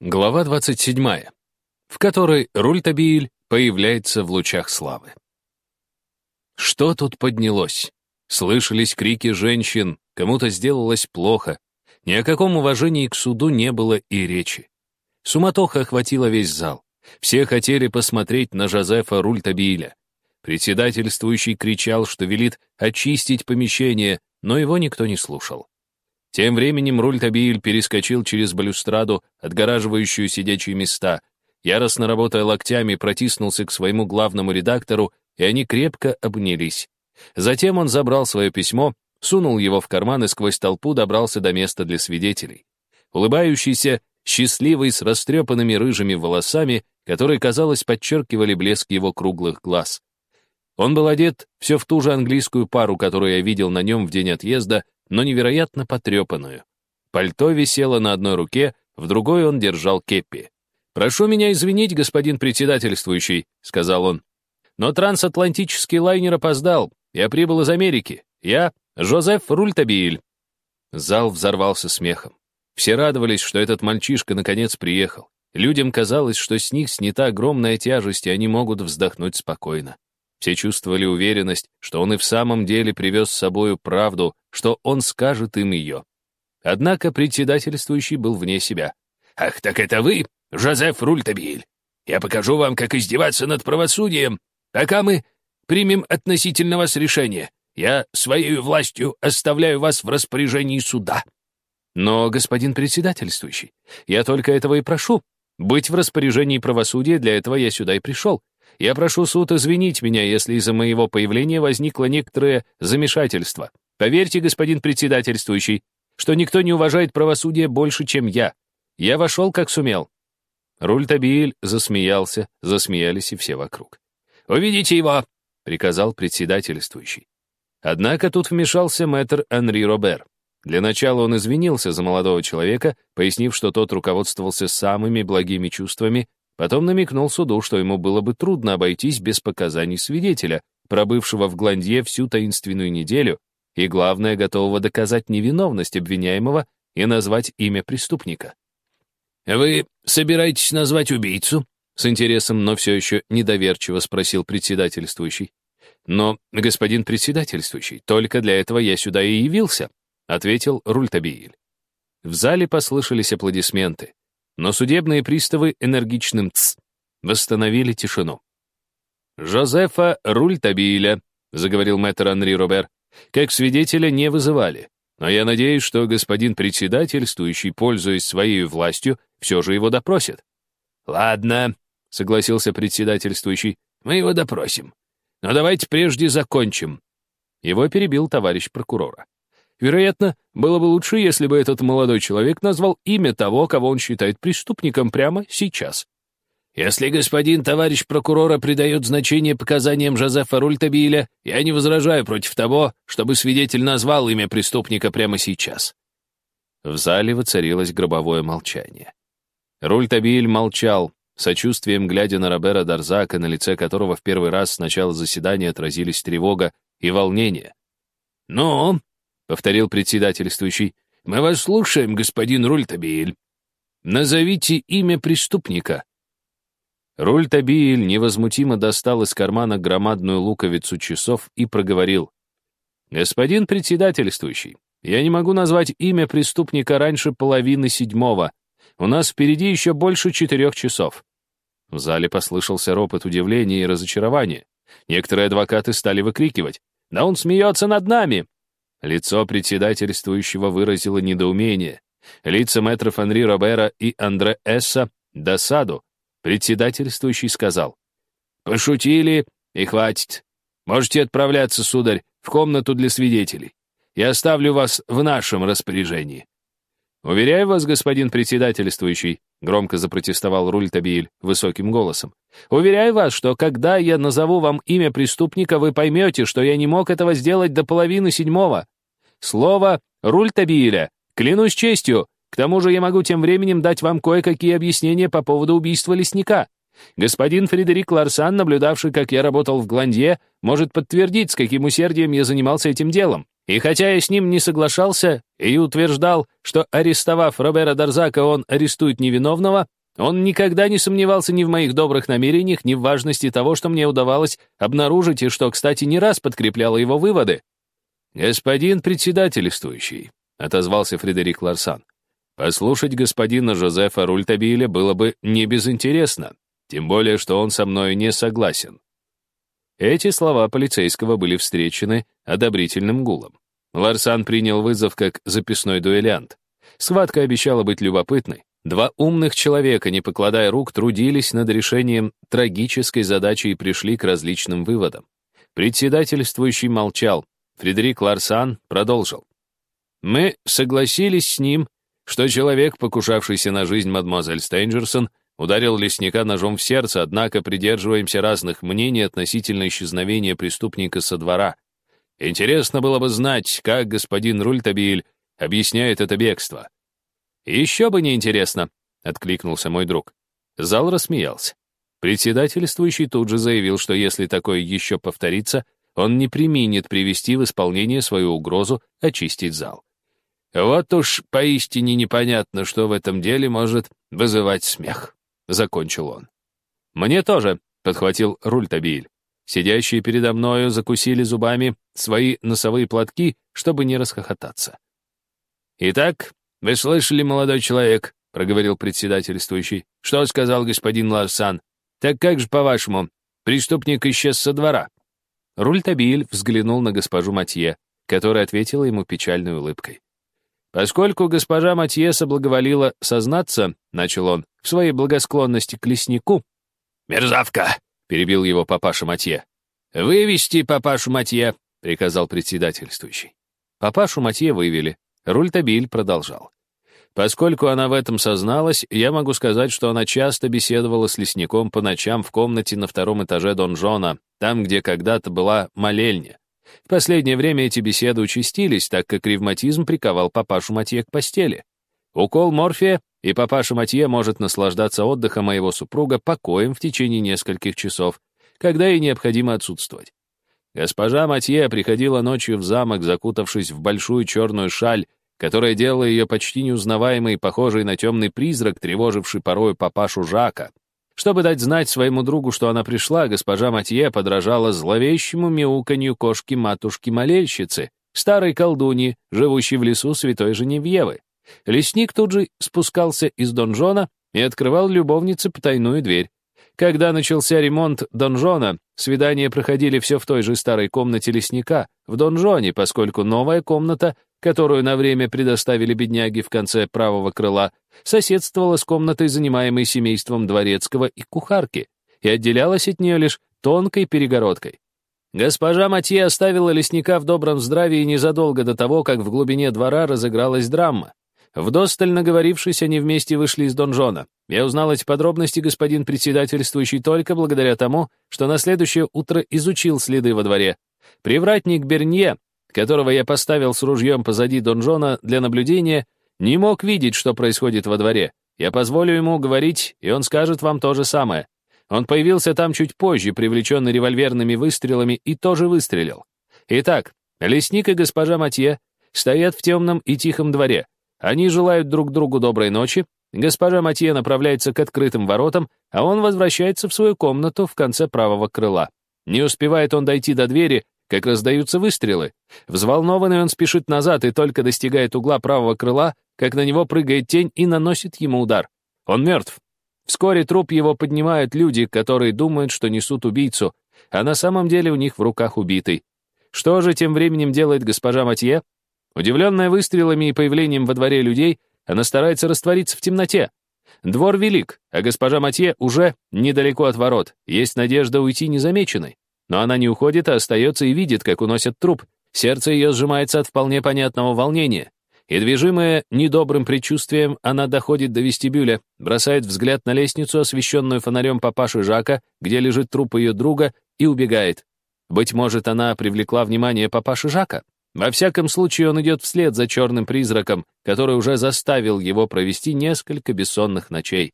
Глава 27, в которой Рультабиль появляется в лучах славы. Что тут поднялось? Слышались крики женщин, кому-то сделалось плохо. Ни о каком уважении к суду не было и речи. Суматоха охватила весь зал. Все хотели посмотреть на Жозефа Рультабиля. Председательствующий кричал, что велит очистить помещение, но его никто не слушал. Тем временем Рультабиль перескочил через балюстраду, отгораживающую сидячие места, яростно работая локтями, протиснулся к своему главному редактору, и они крепко обнялись. Затем он забрал свое письмо, сунул его в карман и сквозь толпу добрался до места для свидетелей. Улыбающийся, счастливый, с растрепанными рыжими волосами, которые, казалось, подчеркивали блеск его круглых глаз. Он был одет все в ту же английскую пару, которую я видел на нем в день отъезда, но невероятно потрепанную. Пальто висело на одной руке, в другой он держал кеппи. «Прошу меня извинить, господин председательствующий», — сказал он. «Но трансатлантический лайнер опоздал. Я прибыл из Америки. Я Жозеф Рультабиль». Зал взорвался смехом. Все радовались, что этот мальчишка наконец приехал. Людям казалось, что с них снята огромная тяжесть, и они могут вздохнуть спокойно. Все чувствовали уверенность, что он и в самом деле привез с собою правду, что он скажет им ее. Однако председательствующий был вне себя. «Ах, так это вы, Жозеф Рультабиль! Я покажу вам, как издеваться над правосудием, пока мы примем относительно вас решение. Я своей властью оставляю вас в распоряжении суда». «Но, господин председательствующий, я только этого и прошу. Быть в распоряжении правосудия, для этого я сюда и пришел. Я прошу суд извинить меня, если из-за моего появления возникло некоторое замешательство. Поверьте, господин председательствующий, что никто не уважает правосудие больше, чем я. Я вошел, как сумел». Рультабиль засмеялся, засмеялись и все вокруг. «Увидите его!» — приказал председательствующий. Однако тут вмешался мэтр Анри Робер. Для начала он извинился за молодого человека, пояснив, что тот руководствовался самыми благими чувствами Потом намекнул суду, что ему было бы трудно обойтись без показаний свидетеля, пробывшего в Гландье всю таинственную неделю, и, главное, готового доказать невиновность обвиняемого и назвать имя преступника. «Вы собираетесь назвать убийцу?» С интересом, но все еще недоверчиво спросил председательствующий. «Но, господин председательствующий, только для этого я сюда и явился», ответил Рультабииль. В зале послышались аплодисменты. Но судебные приставы энергичным «ц» восстановили тишину. «Жозефа Рультабиля», — заговорил мэтр Анри Робер, «как свидетеля не вызывали, но я надеюсь, что господин председательствующий, пользуясь своей властью, все же его допросит». «Ладно», — согласился председательствующий, «мы его допросим. Но давайте прежде закончим». Его перебил товарищ прокурора. Вероятно, было бы лучше, если бы этот молодой человек назвал имя того, кого он считает преступником прямо сейчас. Если господин товарищ прокурора придает значение показаниям Жозефа Рультабиля, я не возражаю против того, чтобы свидетель назвал имя преступника прямо сейчас. В зале воцарилось гробовое молчание. Рультабиль молчал, сочувствием глядя на Робера Дарзака, на лице которого в первый раз с начала заседания отразились тревога и волнение. «Ну, — повторил председательствующий. «Мы вас слушаем, господин Рультабиль. Назовите имя преступника». Рультабиль невозмутимо достал из кармана громадную луковицу часов и проговорил. «Господин председательствующий, я не могу назвать имя преступника раньше половины седьмого. У нас впереди еще больше четырех часов». В зале послышался ропот удивления и разочарования. Некоторые адвокаты стали выкрикивать. «Да он смеется над нами! Лицо председательствующего выразило недоумение. Лица мэтров Анри Робера и Андре Эсса — досаду. Председательствующий сказал. «Пошутили, и хватит. Можете отправляться, сударь, в комнату для свидетелей. Я оставлю вас в нашем распоряжении». «Уверяю вас, господин председательствующий», — громко запротестовал Рультабиль высоким голосом. «Уверяю вас, что когда я назову вам имя преступника, вы поймете, что я не мог этого сделать до половины седьмого. Слово Рультабиля, клянусь честью, к тому же я могу тем временем дать вам кое-какие объяснения по поводу убийства лесника. Господин Фредерик Ларсан, наблюдавший, как я работал в Гландье, может подтвердить, с каким усердием я занимался этим делом. И хотя я с ним не соглашался и утверждал, что, арестовав Робера Дарзака, он арестует невиновного, он никогда не сомневался ни в моих добрых намерениях, ни в важности того, что мне удавалось обнаружить, и что, кстати, не раз подкрепляло его выводы. «Господин председательствующий», — отозвался Фредерик Ларсан, «послушать господина Жозефа Рультабиля было бы не безинтересно, тем более, что он со мною не согласен». Эти слова полицейского были встречены одобрительным гулом. Ларсан принял вызов как записной дуэлянт. Схватка обещала быть любопытной. Два умных человека, не покладая рук, трудились над решением трагической задачи и пришли к различным выводам. Председательствующий молчал. Фредерик Ларсан продолжил. «Мы согласились с ним, что человек, покушавшийся на жизнь мадемуазель Стейнджерсон, ударил лесника ножом в сердце, однако придерживаемся разных мнений относительно исчезновения преступника со двора. Интересно было бы знать, как господин Рультабиль объясняет это бегство. «Еще бы не интересно», — откликнулся мой друг. Зал рассмеялся. Председательствующий тут же заявил, что если такое еще повторится, он не применит привести в исполнение свою угрозу очистить зал. «Вот уж поистине непонятно, что в этом деле может вызывать смех», — закончил он. «Мне тоже», — подхватил Рультабиль. Сидящие передо мною закусили зубами свои носовые платки, чтобы не расхохотаться. «Итак, «Вы слышали, молодой человек?» — проговорил председательствующий. «Что сказал господин Ларсан? Так как же, по-вашему, преступник исчез со двора?» Рультабиль взглянул на госпожу Матье, которая ответила ему печальной улыбкой. «Поскольку госпожа Матье соблаговолила сознаться, — начал он, — в своей благосклонности к леснику...» «Мерзавка!» — перебил его папаша Матье. «Вывести папашу Матье!» — приказал председательствующий. Папашу Матье вывели. Рультабиль продолжал. Поскольку она в этом созналась, я могу сказать, что она часто беседовала с лесником по ночам в комнате на втором этаже донжона, там, где когда-то была молельня. В последнее время эти беседы участились, так как ревматизм приковал папашу Матье к постели. Укол морфия, и папаша Матье может наслаждаться отдыхом моего супруга покоем в течение нескольких часов, когда ей необходимо отсутствовать. Госпожа Матье приходила ночью в замок, закутавшись в большую черную шаль, которая делала ее почти неузнаваемой похожей на темный призрак, тревоживший порою папашу Жака. Чтобы дать знать своему другу, что она пришла, госпожа Матье подражала зловещему мяуканью кошки-матушки-молельщицы, старой колдуньи, живущей в лесу святой Женевьевы. Лесник тут же спускался из донжона и открывал любовнице потайную дверь. Когда начался ремонт донжона, свидания проходили все в той же старой комнате лесника, в донжоне, поскольку новая комната которую на время предоставили бедняги в конце правого крыла, соседствовала с комнатой, занимаемой семейством дворецкого и кухарки, и отделялась от нее лишь тонкой перегородкой. Госпожа Матье оставила лесника в добром здравии незадолго до того, как в глубине двора разыгралась драма. Вдосталь наговорившись, они вместе вышли из донжона. Я узнал эти подробности, господин председательствующий, только благодаря тому, что на следующее утро изучил следы во дворе. Привратник Бернье, которого я поставил с ружьем позади донжона для наблюдения, не мог видеть, что происходит во дворе. Я позволю ему говорить, и он скажет вам то же самое. Он появился там чуть позже, привлеченный револьверными выстрелами, и тоже выстрелил. Итак, лесник и госпожа Матье стоят в темном и тихом дворе. Они желают друг другу доброй ночи. Госпожа Матье направляется к открытым воротам, а он возвращается в свою комнату в конце правого крыла. Не успевает он дойти до двери, как раздаются выстрелы. Взволнованный он спешит назад и только достигает угла правого крыла, как на него прыгает тень и наносит ему удар. Он мертв. Вскоре труп его поднимают люди, которые думают, что несут убийцу, а на самом деле у них в руках убитый. Что же тем временем делает госпожа Матье? Удивленная выстрелами и появлением во дворе людей, она старается раствориться в темноте. Двор велик, а госпожа Матье уже недалеко от ворот. Есть надежда уйти незамеченной. Но она не уходит, а остается и видит, как уносят труп. Сердце ее сжимается от вполне понятного волнения. И движимая недобрым предчувствием, она доходит до вестибюля, бросает взгляд на лестницу, освещенную фонарем папаши Жака, где лежит труп ее друга, и убегает. Быть может, она привлекла внимание папаши Жака? Во всяком случае, он идет вслед за черным призраком, который уже заставил его провести несколько бессонных ночей.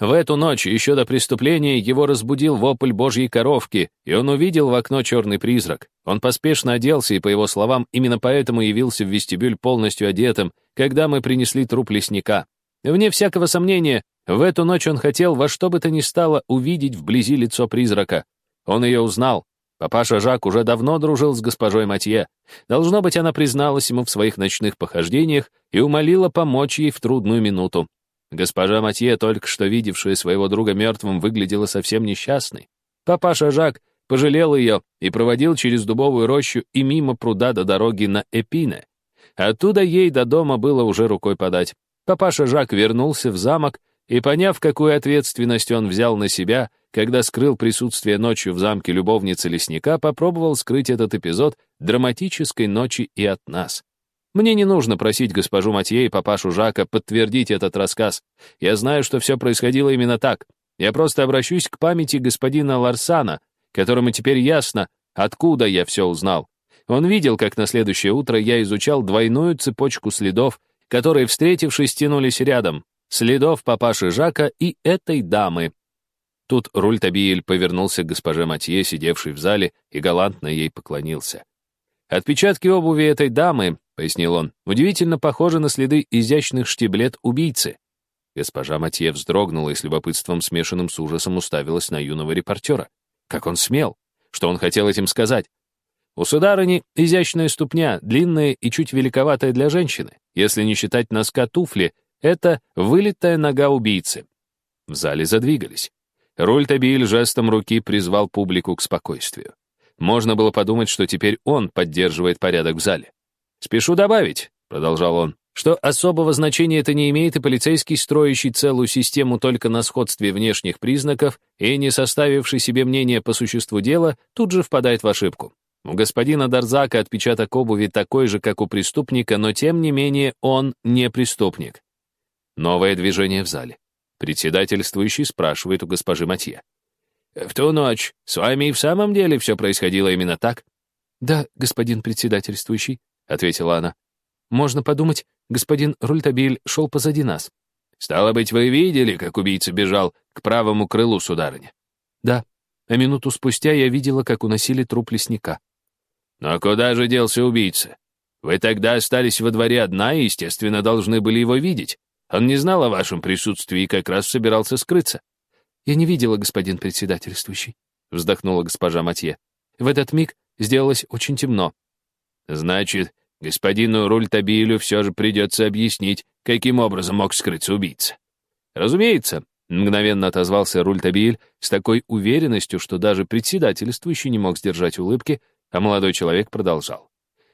В эту ночь, еще до преступления, его разбудил вопль божьей коровки, и он увидел в окно черный призрак. Он поспешно оделся, и, по его словам, именно поэтому явился в вестибюль полностью одетым, когда мы принесли труп лесника. Вне всякого сомнения, в эту ночь он хотел во что бы то ни стало увидеть вблизи лицо призрака. Он ее узнал. Папаша Жак уже давно дружил с госпожой Матье. Должно быть, она призналась ему в своих ночных похождениях и умолила помочь ей в трудную минуту. Госпожа Матье, только что видевшая своего друга мертвым, выглядела совсем несчастной. Папаша Жак пожалел ее и проводил через дубовую рощу и мимо пруда до дороги на Эпине. Оттуда ей до дома было уже рукой подать. Папаша Жак вернулся в замок и, поняв, какую ответственность он взял на себя, когда скрыл присутствие ночью в замке любовницы лесника, попробовал скрыть этот эпизод драматической ночи и от нас. Мне не нужно просить госпожу Матье и папашу Жака подтвердить этот рассказ. Я знаю, что все происходило именно так. Я просто обращусь к памяти господина Ларсана, которому теперь ясно, откуда я все узнал. Он видел, как на следующее утро я изучал двойную цепочку следов, которые, встретившись, тянулись рядом. Следов папаши Жака и этой дамы. Тут Рультабиель повернулся к госпоже Матье, сидевшей в зале, и галантно ей поклонился. Отпечатки обуви этой дамы, пояснил он, удивительно похожи на следы изящных штиблет убийцы. Госпожа Матье вздрогнула и с любопытством, смешанным с ужасом, уставилась на юного репортера. Как он смел? Что он хотел этим сказать? У сударыни изящная ступня, длинная и чуть великоватая для женщины. Если не считать носка туфли, это вылитая нога убийцы. В зале задвигались. Рультабиль жестом руки призвал публику к спокойствию. Можно было подумать, что теперь он поддерживает порядок в зале. «Спешу добавить», — продолжал он, что особого значения это не имеет, и полицейский, строящий целую систему только на сходстве внешних признаков и не составивший себе мнение по существу дела, тут же впадает в ошибку. У господина Дарзака отпечаток обуви такой же, как у преступника, но тем не менее он не преступник. Новое движение в зале. Председательствующий спрашивает у госпожи Матье. В ту ночь с вами и в самом деле все происходило именно так? Да, господин председательствующий, ответила она. Можно подумать, господин Рультабиль шел позади нас. Стало быть, вы видели, как убийца бежал к правому крылу, сударыня? Да, а минуту спустя я видела, как уносили труп лесника. Но куда же делся убийца? Вы тогда остались во дворе одна и, естественно, должны были его видеть. Он не знал о вашем присутствии и как раз собирался скрыться. «Я не видела, господин председательствующий», — вздохнула госпожа Матье. «В этот миг сделалось очень темно». «Значит, господину Рультабилю все же придется объяснить, каким образом мог скрыться убийца». «Разумеется», — мгновенно отозвался Рультабиль с такой уверенностью, что даже председательствующий не мог сдержать улыбки, а молодой человек продолжал.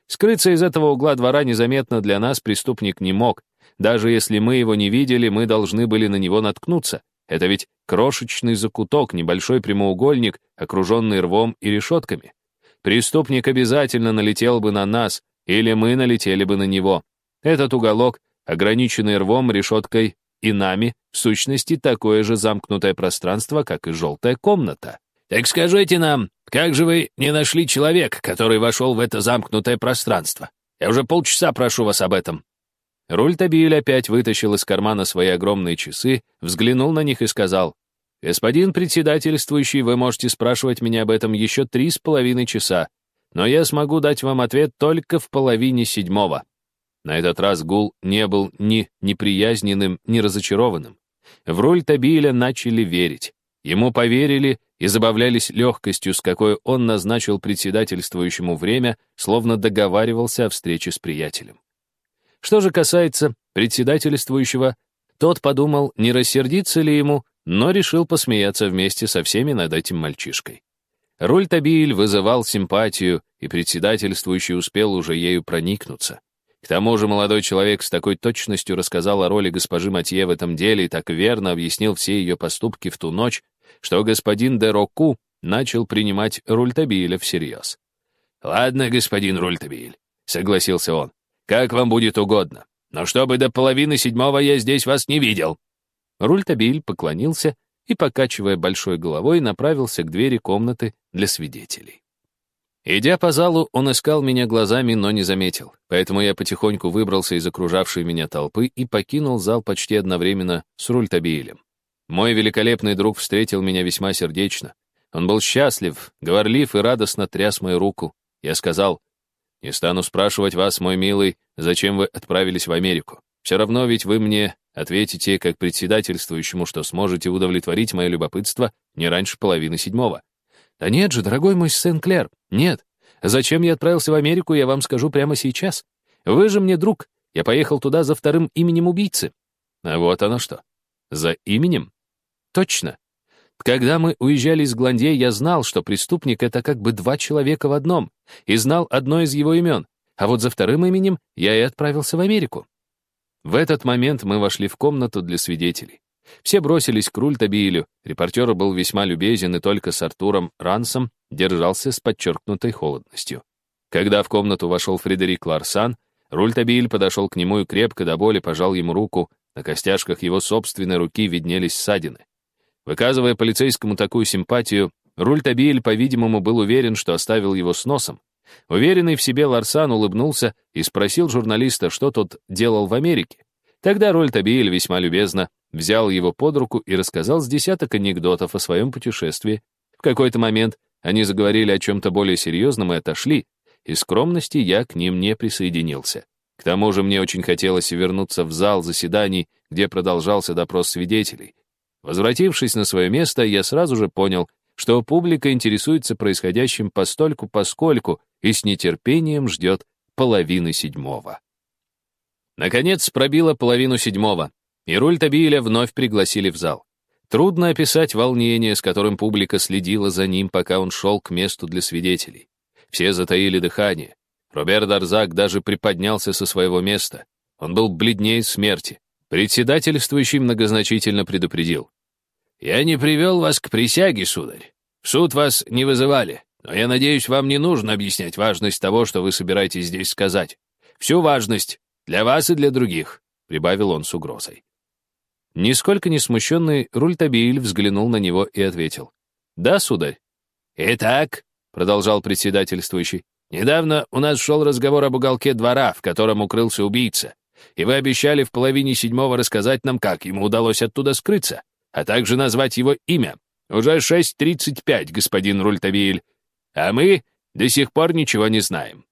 «Скрыться из этого угла двора незаметно для нас преступник не мог. Даже если мы его не видели, мы должны были на него наткнуться. Это ведь крошечный закуток, небольшой прямоугольник, окруженный рвом и решетками. Преступник обязательно налетел бы на нас, или мы налетели бы на него. Этот уголок, ограниченный рвом, решеткой и нами, в сущности, такое же замкнутое пространство, как и желтая комната. «Так скажите нам, как же вы не нашли человека, который вошел в это замкнутое пространство? Я уже полчаса прошу вас об этом», Рультабиль опять вытащил из кармана свои огромные часы, взглянул на них и сказал, «Господин председательствующий, вы можете спрашивать меня об этом еще три с половиной часа, но я смогу дать вам ответ только в половине седьмого». На этот раз Гул не был ни неприязненным, ни разочарованным. В роль Табиля начали верить. Ему поверили и забавлялись легкостью, с какой он назначил председательствующему время, словно договаривался о встрече с приятелем. Что же касается председательствующего, тот подумал, не рассердиться ли ему, но решил посмеяться вместе со всеми над этим мальчишкой. Роль Табиль вызывал симпатию, и председательствующий успел уже ею проникнуться. К тому же молодой человек с такой точностью рассказал о роли госпожи Матье в этом деле и так верно объяснил все ее поступки в ту ночь, что господин де Року начал принимать Рультабиля всерьез. «Ладно, господин Рультабиль», — согласился он. Как вам будет угодно. Но чтобы до половины седьмого я здесь вас не видел». Рультабиль поклонился и, покачивая большой головой, направился к двери комнаты для свидетелей. Идя по залу, он искал меня глазами, но не заметил, поэтому я потихоньку выбрался из окружавшей меня толпы и покинул зал почти одновременно с Рультабилем. Мой великолепный друг встретил меня весьма сердечно. Он был счастлив, говорлив и радостно тряс мою руку. Я сказал, «Не стану спрашивать вас, мой милый, зачем вы отправились в Америку. Все равно ведь вы мне ответите, как председательствующему, что сможете удовлетворить мое любопытство не раньше половины седьмого». «Да нет же, дорогой мой Сен-Клер, нет. Зачем я отправился в Америку, я вам скажу прямо сейчас. Вы же мне друг. Я поехал туда за вторым именем убийцы». А вот оно что. За именем? Точно. Когда мы уезжали из Гландье, я знал, что преступник — это как бы два человека в одном, и знал одно из его имен, а вот за вторым именем я и отправился в Америку. В этот момент мы вошли в комнату для свидетелей. Все бросились к Рультабилю, репортер был весьма любезен и только с Артуром Рансом держался с подчеркнутой холодностью. Когда в комнату вошел Фредерик Ларсан, Рультабиль подошел к нему и крепко до боли пожал ему руку, на костяшках его собственной руки виднелись ссадины. Выказывая полицейскому такую симпатию, Рультабиль, по-видимому, был уверен, что оставил его с носом. Уверенный в себе Ларсан улыбнулся и спросил журналиста, что тот делал в Америке. Тогда Рультабиль весьма любезно взял его под руку и рассказал с десяток анекдотов о своем путешествии. В какой-то момент они заговорили о чем-то более серьезном и отошли. Из скромности я к ним не присоединился. К тому же мне очень хотелось вернуться в зал заседаний, где продолжался допрос свидетелей. Возвратившись на свое место, я сразу же понял, что публика интересуется происходящим постольку-поскольку и с нетерпением ждет половины седьмого. Наконец пробило половину седьмого, и руль Табиля вновь пригласили в зал. Трудно описать волнение, с которым публика следила за ним, пока он шел к месту для свидетелей. Все затаили дыхание. Роберт Дарзак даже приподнялся со своего места. Он был бледнее смерти. Председательствующий многозначительно предупредил. «Я не привел вас к присяге, сударь. В суд вас не вызывали, но я надеюсь, вам не нужно объяснять важность того, что вы собираетесь здесь сказать. Всю важность для вас и для других», — прибавил он с угрозой. Нисколько не смущенный Рультабиль взглянул на него и ответил. «Да, сударь». «Итак», — продолжал председательствующий, «недавно у нас шел разговор об уголке двора, в котором укрылся убийца, и вы обещали в половине седьмого рассказать нам, как ему удалось оттуда скрыться а также назвать его имя. Уже 6.35, господин Рультавиль, а мы до сих пор ничего не знаем.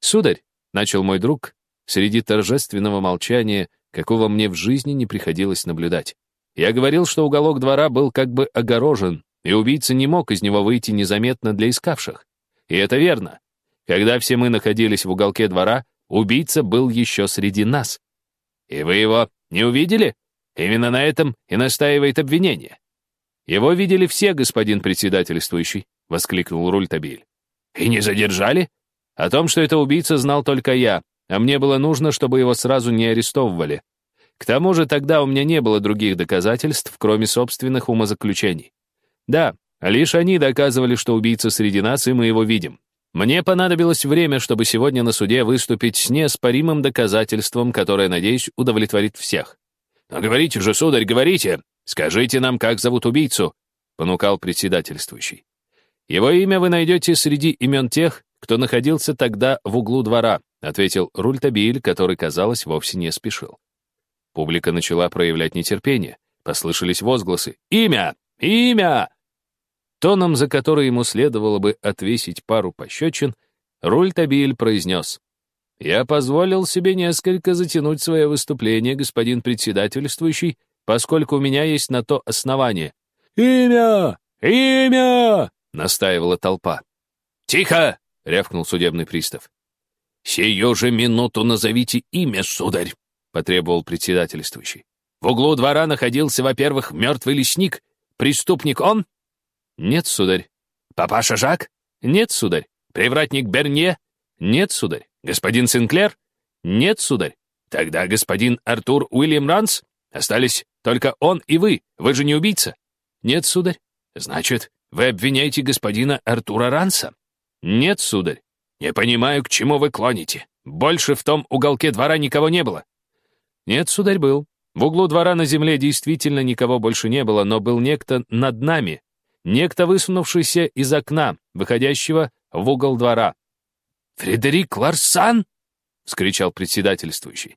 Сударь, — начал мой друг, среди торжественного молчания, какого мне в жизни не приходилось наблюдать. Я говорил, что уголок двора был как бы огорожен, и убийца не мог из него выйти незаметно для искавших. И это верно. Когда все мы находились в уголке двора, убийца был еще среди нас. И вы его не увидели? Именно на этом и настаивает обвинение. Его видели все, господин председательствующий, воскликнул Рультабиль. И не задержали? О том, что это убийца, знал только я, а мне было нужно, чтобы его сразу не арестовывали. К тому же тогда у меня не было других доказательств, кроме собственных умозаключений. Да, лишь они доказывали, что убийца среди нас, и мы его видим. Мне понадобилось время, чтобы сегодня на суде выступить с неоспоримым доказательством, которое, надеюсь, удовлетворит всех. «Но говорите же, сударь, говорите! Скажите нам, как зовут убийцу!» — понукал председательствующий. «Его имя вы найдете среди имен тех, кто находился тогда в углу двора», — ответил Рультабиль, который, казалось, вовсе не спешил. Публика начала проявлять нетерпение. Послышались возгласы. «Имя! Имя!» Тоном, за который ему следовало бы отвесить пару пощечин, Рультабиль произнес. Я позволил себе несколько затянуть свое выступление, господин председательствующий, поскольку у меня есть на то основание. «Имя! Имя!» — настаивала толпа. «Тихо!» — рявкнул судебный пристав. «Сию же минуту назовите имя, сударь!» — потребовал председательствующий. «В углу двора находился, во-первых, мертвый лесник. Преступник он?» «Нет, сударь». «Папаша Жак?» «Нет, сударь». «Привратник Бернье?» «Нет, сударь». Господин Синклер? Нет, сударь. Тогда господин Артур Уильям Ранс? Остались только он и вы. Вы же не убийца? Нет, сударь. Значит, вы обвиняете господина Артура Ранса? Нет, сударь. Не понимаю, к чему вы клоните. Больше в том уголке двора никого не было. Нет, сударь, был. В углу двора на земле действительно никого больше не было, но был некто над нами. Некто, высунувшийся из окна, выходящего в угол двора. «Фредерик Ларсан!» — вскричал председательствующий.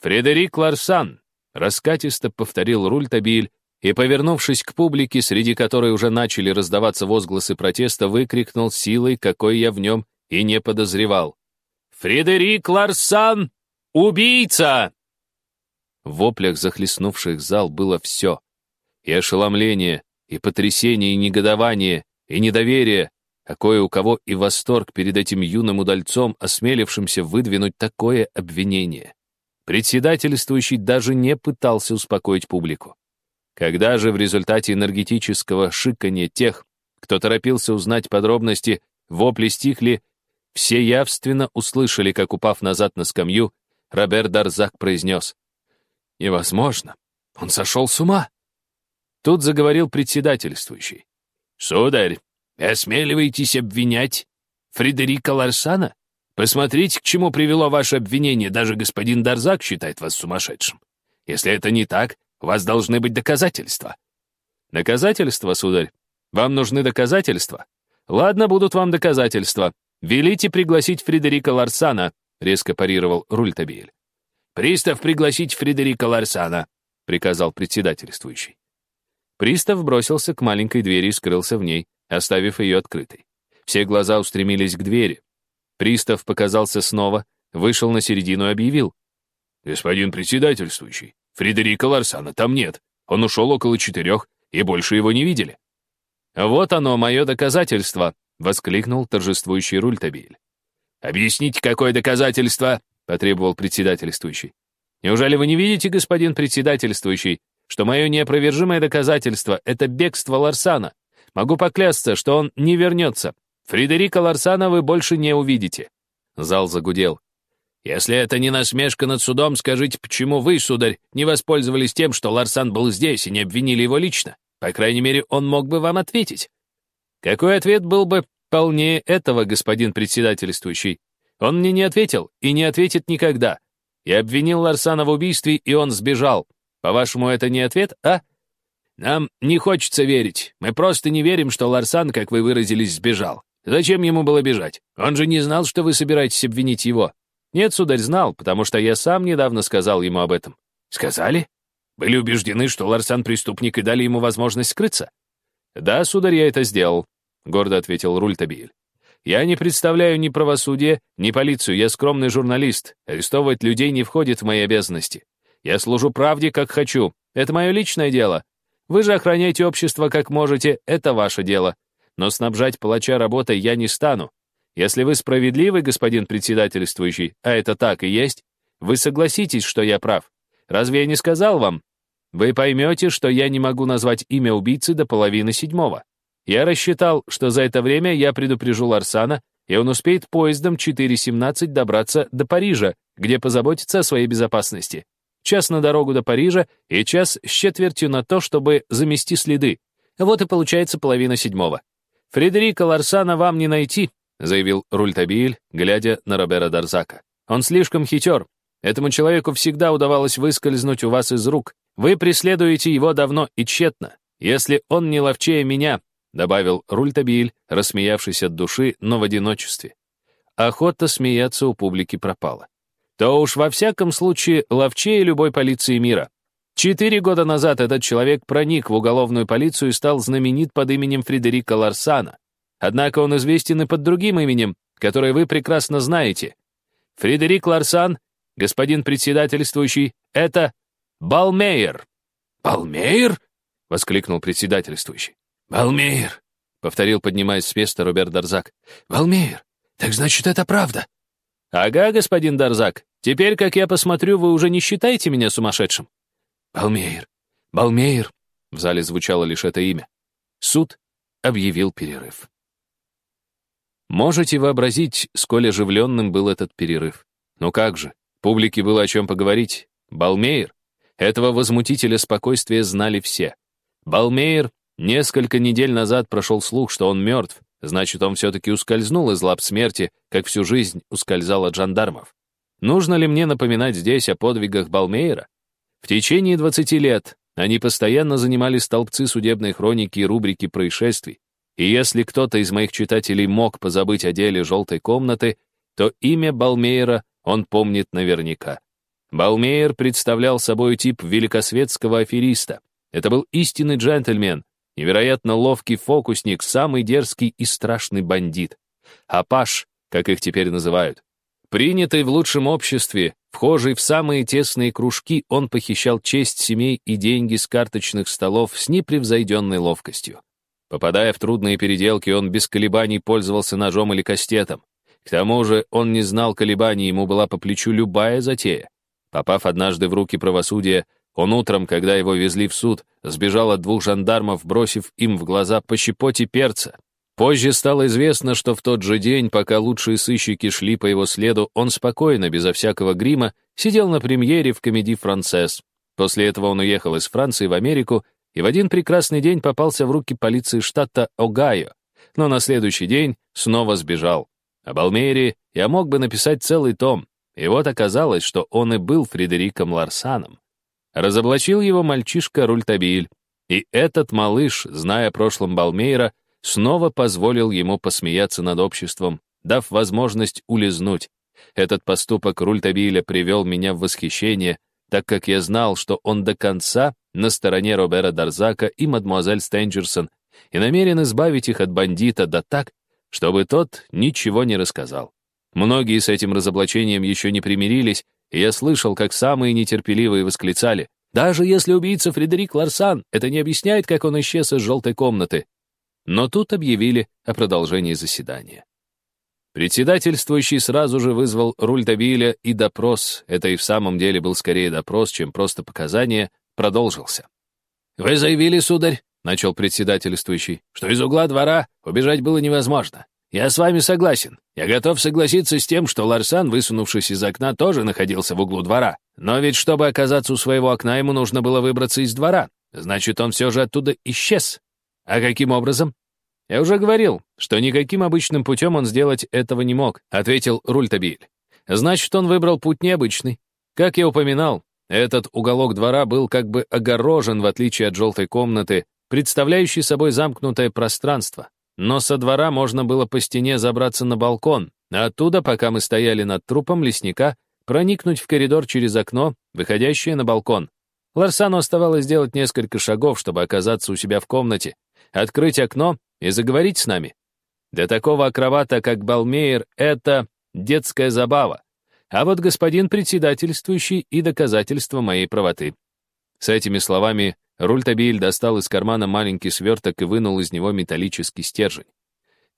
«Фредерик Ларсан!» — раскатисто повторил Рультабиль и, повернувшись к публике, среди которой уже начали раздаваться возгласы протеста, выкрикнул силой, какой я в нем и не подозревал. «Фредерик Ларсан! Убийца!» В воплях, захлестнувших зал, было все. И ошеломление, и потрясение, и негодование, и недоверие, а кое у кого и восторг перед этим юным удальцом, осмелившимся выдвинуть такое обвинение. Председательствующий даже не пытался успокоить публику. Когда же в результате энергетического шикания тех, кто торопился узнать подробности, вопли стихли, все явственно услышали, как, упав назад на скамью, Роберт Дарзак произнес. «Невозможно. Он сошел с ума». Тут заговорил председательствующий. «Сударь, осмеливаетесь обвинять Фредерика Ларсана? Посмотрите, к чему привело ваше обвинение. Даже господин Дарзак считает вас сумасшедшим. Если это не так, у вас должны быть доказательства». «Доказательства, сударь? Вам нужны доказательства? Ладно, будут вам доказательства. Велите пригласить Фредерика Ларсана», — резко парировал Рультабиль. «Пристав пригласить Фредерика Ларсана», — приказал председательствующий. Пристав бросился к маленькой двери и скрылся в ней, оставив ее открытой. Все глаза устремились к двери. Пристав показался снова, вышел на середину и объявил. «Господин председательствующий, Фредерика Ларсана там нет. Он ушел около четырех, и больше его не видели». «Вот оно, мое доказательство», — воскликнул торжествующий Рультабиль. «Объясните, какое доказательство?» — потребовал председательствующий. «Неужели вы не видите, господин председательствующий, что мое неопровержимое доказательство — это бегство Ларсана? Могу поклясться, что он не вернется. Фредерика Ларсана вы больше не увидите». Зал загудел. «Если это не насмешка над судом, скажите, почему вы, сударь, не воспользовались тем, что Ларсан был здесь и не обвинили его лично? По крайней мере, он мог бы вам ответить». «Какой ответ был бы полнее этого, господин председательствующий? Он мне не ответил и не ответит никогда. Я обвинил Ларсана в убийстве, и он сбежал. По-вашему, это не ответ, а?» «Нам не хочется верить. Мы просто не верим, что Ларсан, как вы выразились, сбежал. Зачем ему было бежать? Он же не знал, что вы собираетесь обвинить его. Нет, сударь, знал, потому что я сам недавно сказал ему об этом. Сказали? Были убеждены, что Ларсан преступник и дали ему возможность скрыться? Да, сударь, я это сделал, гордо ответил Рультабиль. Я не представляю ни правосудие, ни полицию, я скромный журналист. Арестовывать людей не входит в мои обязанности. Я служу правде, как хочу. Это мое личное дело. Вы же охраняете общество, как можете, это ваше дело. Но снабжать палача работой я не стану. Если вы справедливый, господин председательствующий, а это так и есть, вы согласитесь, что я прав. Разве я не сказал вам? Вы поймете, что я не могу назвать имя убийцы до половины седьмого. Я рассчитал, что за это время я предупрежу Ларсана, и он успеет поездом 4.17 добраться до Парижа, где позаботится о своей безопасности. Час на дорогу до Парижа и час с четвертью на то, чтобы замести следы. Вот и получается половина седьмого. Фредерика Ларсана вам не найти, заявил Рультабиль, глядя на Робера Дарзака. «Он слишком хитер. Этому человеку всегда удавалось выскользнуть у вас из рук. Вы преследуете его давно и тщетно. Если он не ловчее меня», — добавил Рультабиль, рассмеявшись от души, но в одиночестве. Охота смеяться у публики пропала. То уж во всяком случае ловчее любой полиции мира. Четыре года назад этот человек проник в уголовную полицию и стал знаменит под именем Фредерика Ларсана. Однако он известен и под другим именем, которое вы прекрасно знаете. Фредерик Ларсан, господин председательствующий, это Балмейер. «Балмейер?» — воскликнул председательствующий. «Балмейер», — повторил, поднимаясь с места Роберт Дарзак. «Балмейер, так значит, это правда?» «Ага, господин Дарзак, теперь, как я посмотрю, вы уже не считаете меня сумасшедшим?» «Балмейер, Балмейер», — в зале звучало лишь это имя. Суд объявил перерыв. Можете вообразить, сколь оживленным был этот перерыв. Ну как же, публике было о чем поговорить. Балмейер. Этого возмутителя спокойствия знали все. Балмейер несколько недель назад прошел слух, что он мертв, значит, он все-таки ускользнул из лап смерти, как всю жизнь ускользал от жандармов. Нужно ли мне напоминать здесь о подвигах Балмейера? В течение 20 лет они постоянно занимали столбцы судебной хроники и рубрики происшествий. И если кто-то из моих читателей мог позабыть о деле желтой комнаты, то имя Балмейера он помнит наверняка. Балмейер представлял собой тип великосветского афериста. Это был истинный джентльмен, невероятно ловкий фокусник, самый дерзкий и страшный бандит. Апаш, как их теперь называют. Принятый в лучшем обществе, вхожий в самые тесные кружки, он похищал честь семей и деньги с карточных столов с непревзойденной ловкостью. Попадая в трудные переделки, он без колебаний пользовался ножом или кастетом. К тому же он не знал колебаний, ему была по плечу любая затея. Попав однажды в руки правосудия, он утром, когда его везли в суд, сбежал от двух жандармов, бросив им в глаза по щепоте перца. Позже стало известно, что в тот же день, пока лучшие сыщики шли по его следу, он спокойно, безо всякого грима, сидел на премьере в комедии «Францесс». После этого он уехал из Франции в Америку и в один прекрасный день попался в руки полиции штата Огайо, но на следующий день снова сбежал. Об Алмейре я мог бы написать целый том, и вот оказалось, что он и был Фредериком Ларсаном. Разоблачил его мальчишка Рультабиль, и этот малыш, зная о прошлом Балмейра, снова позволил ему посмеяться над обществом, дав возможность улизнуть. Этот поступок Рультабиля привел меня в восхищение, так как я знал, что он до конца на стороне Робера Дарзака и мадемуазель Стенджерсон и намерен избавить их от бандита, да так, чтобы тот ничего не рассказал. Многие с этим разоблачением еще не примирились, и я слышал, как самые нетерпеливые восклицали, «Даже если убийца Фредерик Ларсан, это не объясняет, как он исчез из желтой комнаты. Но тут объявили о продолжении заседания. Председательствующий сразу же вызвал Рультабиля, и допрос, это и в самом деле был скорее допрос, чем просто показание, продолжился. «Вы заявили, сударь, — начал председательствующий, — что из угла двора убежать было невозможно. Я с вами согласен. Я готов согласиться с тем, что Ларсан, высунувшись из окна, тоже находился в углу двора. Но ведь, чтобы оказаться у своего окна, ему нужно было выбраться из двора. Значит, он все же оттуда исчез. А каким образом? Я уже говорил, что никаким обычным путем он сделать этого не мог, ответил Рультабиль. Значит, он выбрал путь необычный. Как я упоминал, этот уголок двора был как бы огорожен, в отличие от желтой комнаты, представляющей собой замкнутое пространство. Но со двора можно было по стене забраться на балкон, а оттуда, пока мы стояли над трупом лесника, проникнуть в коридор через окно, выходящее на балкон. Ларсану оставалось сделать несколько шагов, чтобы оказаться у себя в комнате, открыть окно и заговорить с нами. Для такого акробата, как Балмейер, это детская забава. А вот господин председательствующий и доказательство моей правоты. С этими словами Рультабиль достал из кармана маленький сверток и вынул из него металлический стержень.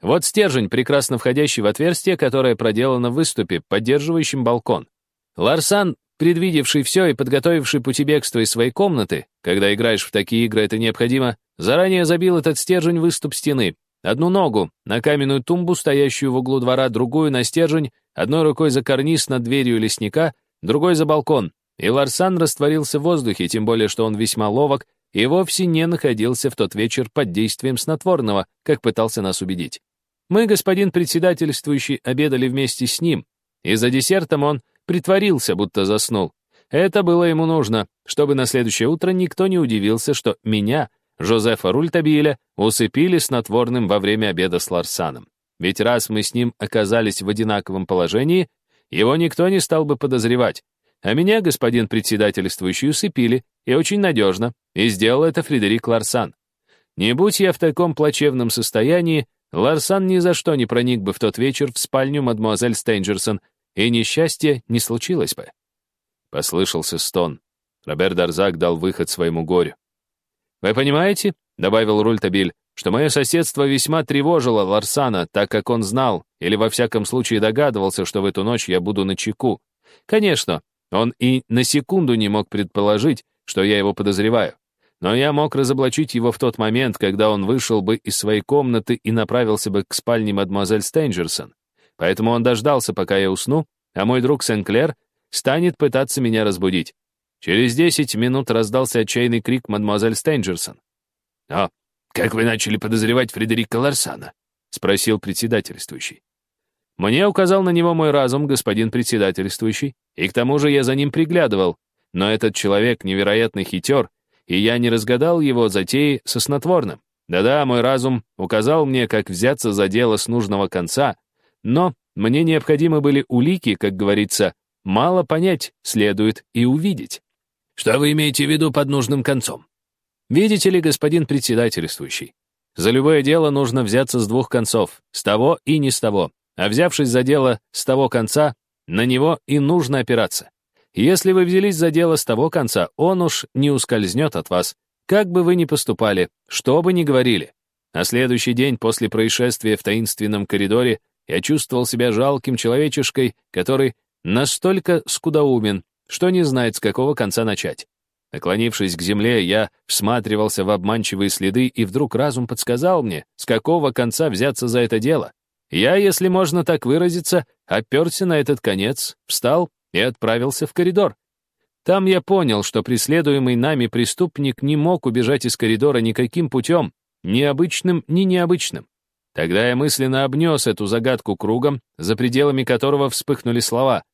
Вот стержень, прекрасно входящий в отверстие, которое проделано в выступе, поддерживающем балкон. Ларсан предвидевший все и подготовивший пути бегства из своей комнаты, когда играешь в такие игры, это необходимо, заранее забил этот стержень выступ стены, одну ногу на каменную тумбу, стоящую в углу двора, другую на стержень, одной рукой за карниз над дверью лесника, другой за балкон. И Ларсан растворился в воздухе, тем более, что он весьма ловок и вовсе не находился в тот вечер под действием снотворного, как пытался нас убедить. Мы, господин председательствующий, обедали вместе с ним, и за десертом он притворился, будто заснул. Это было ему нужно, чтобы на следующее утро никто не удивился, что меня, Жозефа Рультабиля, усыпили снотворным во время обеда с Ларсаном. Ведь раз мы с ним оказались в одинаковом положении, его никто не стал бы подозревать. А меня, господин председательствующий, усыпили, и очень надежно, и сделал это Фредерик Ларсан. Не будь я в таком плачевном состоянии, Ларсан ни за что не проник бы в тот вечер в спальню мадемуазель Стенджерсон и несчастья не случилось бы. Послышался стон. Роберт Дарзак дал выход своему горю. «Вы понимаете, — добавил Рультабиль, — что мое соседство весьма тревожило Ларсана, так как он знал, или во всяком случае догадывался, что в эту ночь я буду на чеку. Конечно, он и на секунду не мог предположить, что я его подозреваю. Но я мог разоблачить его в тот момент, когда он вышел бы из своей комнаты и направился бы к спальне мадемуазель Стенджерсон. Поэтому он дождался, пока я усну, а мой друг Сенклер станет пытаться меня разбудить. Через десять минут раздался отчаянный крик мадемуазель Стенджерсон. «О, как вы начали подозревать Фредерика Ларсана?» — спросил председательствующий. Мне указал на него мой разум, господин председательствующий, и к тому же я за ним приглядывал, но этот человек невероятно хитер, и я не разгадал его затеи со снотворным. Да-да, мой разум указал мне, как взяться за дело с нужного конца, но мне необходимы были улики, как говорится, мало понять, следует и увидеть. Что вы имеете в виду под нужным концом? Видите ли, господин председательствующий, за любое дело нужно взяться с двух концов, с того и не с того. А взявшись за дело с того конца, на него и нужно опираться. Если вы взялись за дело с того конца, он уж не ускользнет от вас, как бы вы ни поступали, что бы ни говорили. На следующий день после происшествия в таинственном коридоре я чувствовал себя жалким человечешкой, который настолько скудоумен, что не знает, с какого конца начать. Наклонившись к земле, я всматривался в обманчивые следы, и вдруг разум подсказал мне, с какого конца взяться за это дело. Я, если можно так выразиться, оперся на этот конец, встал и отправился в коридор. Там я понял, что преследуемый нами преступник не мог убежать из коридора никаким путем, ни обычным, ни необычным. Тогда я мысленно обнес эту загадку кругом, за пределами которого вспыхнули слова.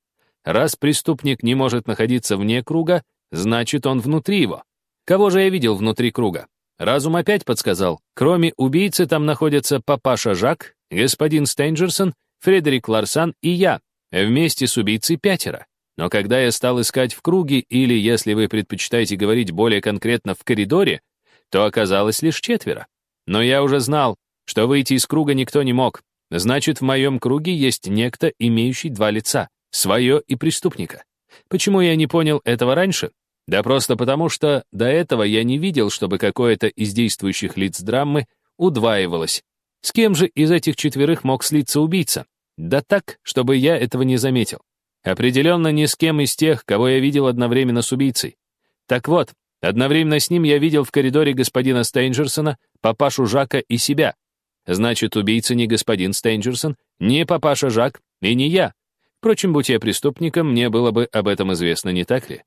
Раз преступник не может находиться вне круга, значит, он внутри его. Кого же я видел внутри круга? Разум опять подсказал. Кроме убийцы там находятся папаша Жак, господин Стейнджерсон, Фредерик Ларсан и я. Вместе с убийцей пятеро. Но когда я стал искать в круге, или, если вы предпочитаете говорить более конкретно, в коридоре, то оказалось лишь четверо. Но я уже знал, что выйти из круга никто не мог. Значит, в моем круге есть некто, имеющий два лица, свое и преступника. Почему я не понял этого раньше? Да просто потому, что до этого я не видел, чтобы какое-то из действующих лиц драмы удваивалось. С кем же из этих четверых мог слиться убийца? Да так, чтобы я этого не заметил. Определенно ни с кем из тех, кого я видел одновременно с убийцей. Так вот, одновременно с ним я видел в коридоре господина Стейнджерсона, папашу Жака и себя. Значит, убийца не господин Стейнджерсон, не папаша Жак и не я. Впрочем, будь я преступником, мне было бы об этом известно, не так ли?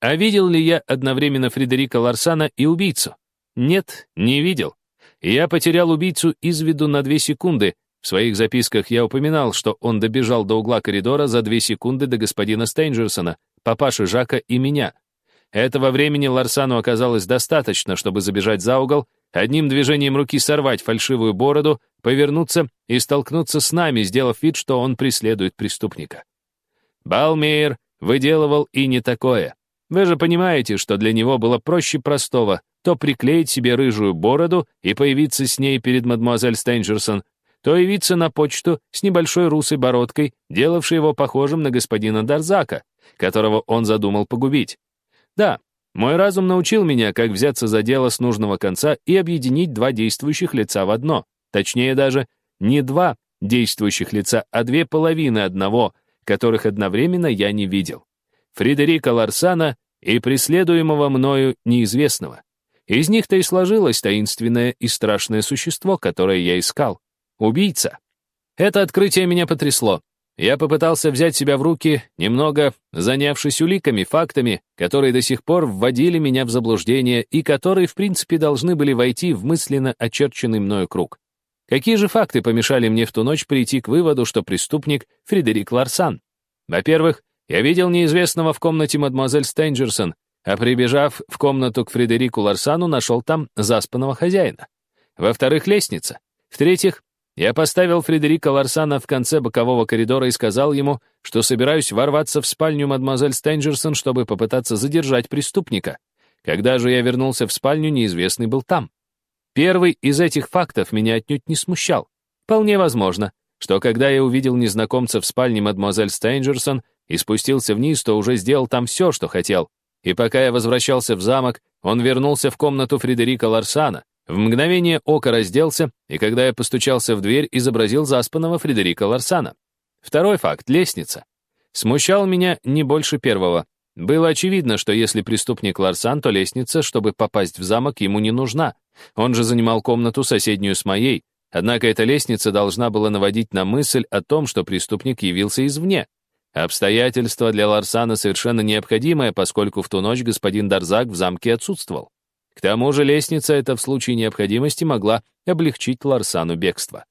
А видел ли я одновременно Фредерика Ларсана и убийцу? Нет, не видел. Я потерял убийцу из виду на две секунды, в своих записках я упоминал, что он добежал до угла коридора за две секунды до господина Стейнджерсона, папаши Жака и меня. Этого времени Ларсану оказалось достаточно, чтобы забежать за угол, одним движением руки сорвать фальшивую бороду, повернуться и столкнуться с нами, сделав вид, что он преследует преступника. Балмейер выделывал и не такое. Вы же понимаете, что для него было проще простого то приклеить себе рыжую бороду и появиться с ней перед мадемуазель Стейнджерсон, то явиться на почту с небольшой русой бородкой, делавшей его похожим на господина Дарзака, которого он задумал погубить. Да, мой разум научил меня, как взяться за дело с нужного конца и объединить два действующих лица в одно. Точнее даже, не два действующих лица, а две половины одного, которых одновременно я не видел. Фредерика Ларсана и преследуемого мною неизвестного. Из них-то и сложилось таинственное и страшное существо, которое я искал. Убийца. Это открытие меня потрясло. Я попытался взять себя в руки, немного занявшись уликами, фактами, которые до сих пор вводили меня в заблуждение и которые, в принципе, должны были войти в мысленно очерченный мною круг. Какие же факты помешали мне в ту ночь прийти к выводу, что преступник Фредерик Ларсан? Во-первых, я видел неизвестного в комнате мадемуазель Стейнджерсон, а прибежав в комнату к Фредерику Ларсану, нашел там заспанного хозяина. Во-вторых, лестница. В-третьих, я поставил Фредерика Ларсана в конце бокового коридора и сказал ему, что собираюсь ворваться в спальню мадемуазель Стенджерсон, чтобы попытаться задержать преступника. Когда же я вернулся в спальню, неизвестный был там. Первый из этих фактов меня отнюдь не смущал. Вполне возможно, что когда я увидел незнакомца в спальне мадемуазель Стенджерсон и спустился вниз, то уже сделал там все, что хотел. И пока я возвращался в замок, он вернулся в комнату Фредерика Ларсана, в мгновение ока разделся, и когда я постучался в дверь, изобразил заспанного Фредерика Ларсана. Второй факт — лестница. Смущал меня не больше первого. Было очевидно, что если преступник Ларсан, то лестница, чтобы попасть в замок, ему не нужна. Он же занимал комнату, соседнюю с моей. Однако эта лестница должна была наводить на мысль о том, что преступник явился извне. Обстоятельство для Ларсана совершенно необходимое, поскольку в ту ночь господин Дарзак в замке отсутствовал. К тому же лестница эта в случае необходимости могла облегчить Ларсану бегство.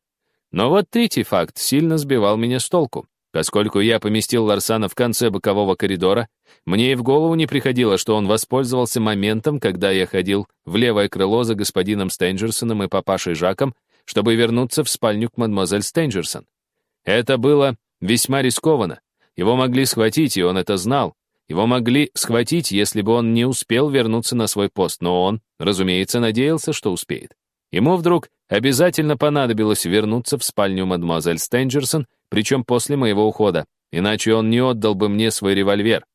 Но вот третий факт сильно сбивал меня с толку. Поскольку я поместил Ларсана в конце бокового коридора, мне и в голову не приходило, что он воспользовался моментом, когда я ходил в левое крыло за господином Стенджерсоном и папашей Жаком, чтобы вернуться в спальню к мадемуазель Стенджерсон. Это было весьма рискованно. Его могли схватить, и он это знал. Его могли схватить, если бы он не успел вернуться на свой пост, но он, разумеется, надеялся, что успеет. Ему вдруг обязательно понадобилось вернуться в спальню мадемуазель Стенджерсон, причем после моего ухода, иначе он не отдал бы мне свой револьвер.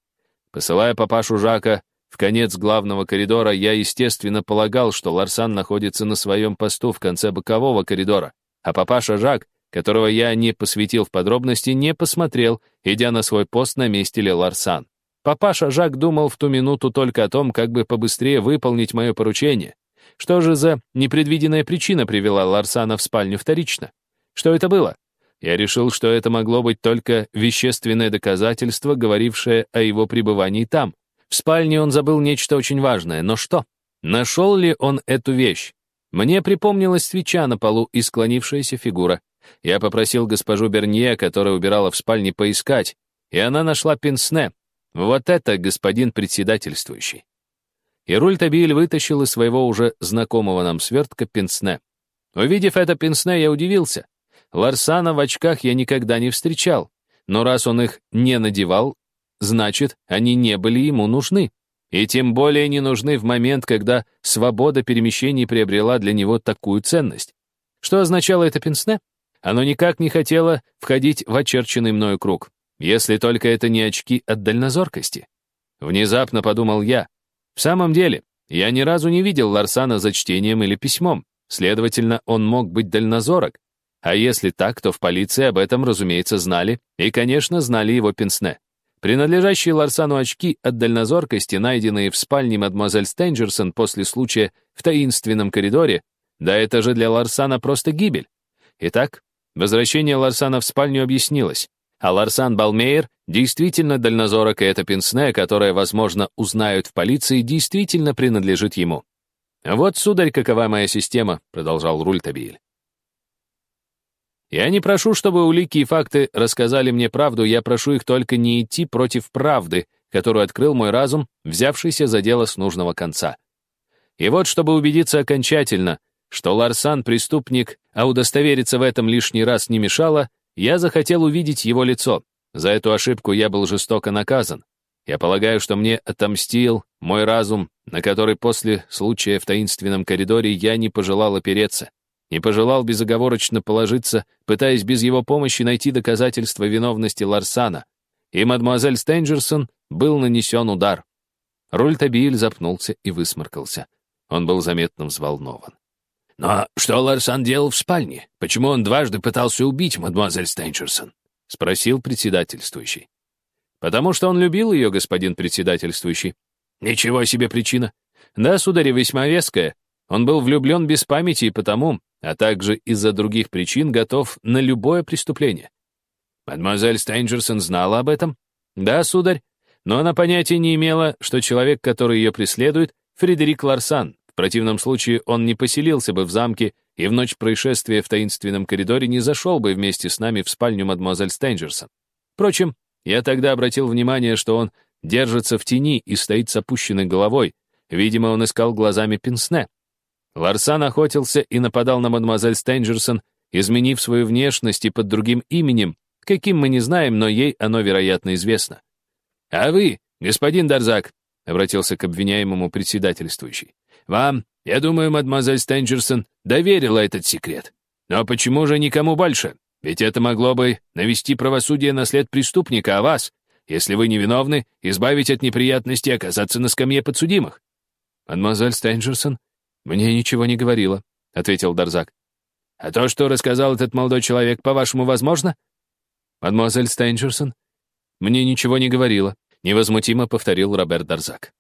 Посылая папашу Жака в конец главного коридора, я, естественно, полагал, что Ларсан находится на своем посту в конце бокового коридора, а папаша Жак, которого я не посвятил в подробности, не посмотрел, идя на свой пост на месте ли Ларсан. Папаша Жак думал в ту минуту только о том, как бы побыстрее выполнить мое поручение. Что же за непредвиденная причина привела Ларсана в спальню вторично? Что это было? Я решил, что это могло быть только вещественное доказательство, говорившее о его пребывании там. В спальне он забыл нечто очень важное, но что? Нашел ли он эту вещь? Мне припомнилась свеча на полу и склонившаяся фигура. Я попросил госпожу Бернье, которая убирала в спальне, поискать, и она нашла пенсне, вот это господин председательствующий. И Рультабиль вытащил из своего уже знакомого нам свертка пенсне. Увидев это пенсне, я удивился. Ларсана в очках я никогда не встречал, но раз он их не надевал, значит, они не были ему нужны. И тем более не нужны в момент, когда свобода перемещений приобрела для него такую ценность. Что означало это пенсне? Оно никак не хотело входить в очерченный мною круг. Если только это не очки от дальнозоркости. Внезапно подумал я. В самом деле, я ни разу не видел Ларсана за чтением или письмом. Следовательно, он мог быть дальнозорок. А если так, то в полиции об этом, разумеется, знали, и, конечно, знали его пенсне. Принадлежащие Ларсану очки от дальнозоркости, найденные в спальне мадемуазель Стенджерсон после случая в таинственном коридоре, да это же для Ларсана просто гибель. Итак, возвращение Ларсана в спальню объяснилось. А Ларсан Балмейер действительно дальнозорок, и это пенсне, которое, возможно, узнают в полиции, действительно принадлежит ему. «Вот, сударь, какова моя система», — продолжал Рультабиль. «Я не прошу, чтобы улики и факты рассказали мне правду, я прошу их только не идти против правды, которую открыл мой разум, взявшийся за дело с нужного конца. И вот, чтобы убедиться окончательно, что Ларсан — преступник, а удостовериться в этом лишний раз не мешало, я захотел увидеть его лицо. За эту ошибку я был жестоко наказан. Я полагаю, что мне отомстил мой разум, на который после случая в таинственном коридоре я не пожелал опереться, не пожелал безоговорочно положиться, пытаясь без его помощи найти доказательства виновности Ларсана. И мадемуазель Стенджерсон был нанесен удар. Рультабиль запнулся и высморкался. Он был заметно взволнован. «Но что Ларсан делал в спальне? Почему он дважды пытался убить мадемуазель Стенчерсон?» — спросил председательствующий. «Потому что он любил ее, господин председательствующий». «Ничего себе причина!» «Да, сударь, весьма веская. Он был влюблен без памяти и потому, а также из-за других причин, готов на любое преступление». «Мадемуазель Стенчерсон знала об этом?» «Да, сударь, но она понятия не имела, что человек, который ее преследует, Фредерик Ларсан, в противном случае он не поселился бы в замке и в ночь происшествия в таинственном коридоре не зашел бы вместе с нами в спальню мадемуазель Стенджерсон. Впрочем, я тогда обратил внимание, что он держится в тени и стоит с опущенной головой. Видимо, он искал глазами Пенсне. Ларсан охотился и нападал на мадемуазель Стенджерсон, изменив свою внешность и под другим именем, каким мы не знаем, но ей оно, вероятно, известно. «А вы, господин Дарзак», — обратился к обвиняемому председательствующий, вам, я думаю, мадемуазель Стенджерсон доверила этот секрет. Но почему же никому больше? Ведь это могло бы навести правосудие на след преступника, а вас, если вы невиновны, избавить от неприятностей и оказаться на скамье подсудимых. Мадемуазель Стенджерсон мне ничего не говорила, ответил Дарзак. А то, что рассказал этот молодой человек, по-вашему, возможно? Мадемуазель Стенджерсон мне ничего не говорила, невозмутимо повторил Роберт Дарзак.